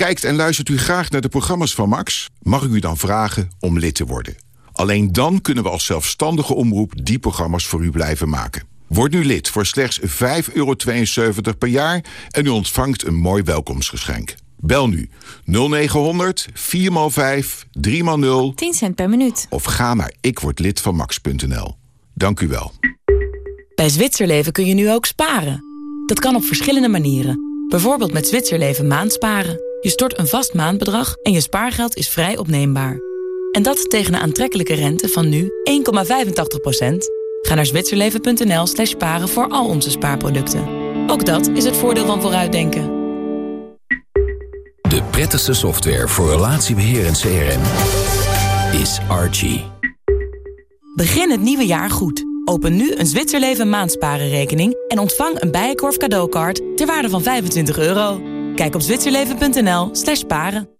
Kijkt en luistert u graag naar de programma's van Max? Mag ik u dan vragen om lid te worden? Alleen dan kunnen we als zelfstandige omroep die programma's voor u blijven maken. Word nu lid voor slechts 5,72 euro per jaar en u ontvangt een mooi welkomstgeschenk. Bel nu 0900 4x5 3x0 10 cent per minuut. of ga naar ikwordlidvanmax.nl. Dank u wel. Bij Zwitserleven kun je nu ook sparen. Dat kan op verschillende manieren. Bijvoorbeeld met Zwitserleven maandsparen. Je stort een vast maandbedrag en je spaargeld is vrij opneembaar. En dat tegen een aantrekkelijke rente van nu 1,85%. Ga naar zwitserleven.nl slash sparen voor al onze spaarproducten. Ook dat is het voordeel van vooruitdenken. De prettigste software voor relatiebeheer en CRM is Archie. Begin het nieuwe jaar goed. Open nu een Zwitserleven maandsparenrekening... en ontvang een Bijenkorf cadeaukaart ter waarde van 25 euro. Kijk op zwitserleven.nl slash sparen.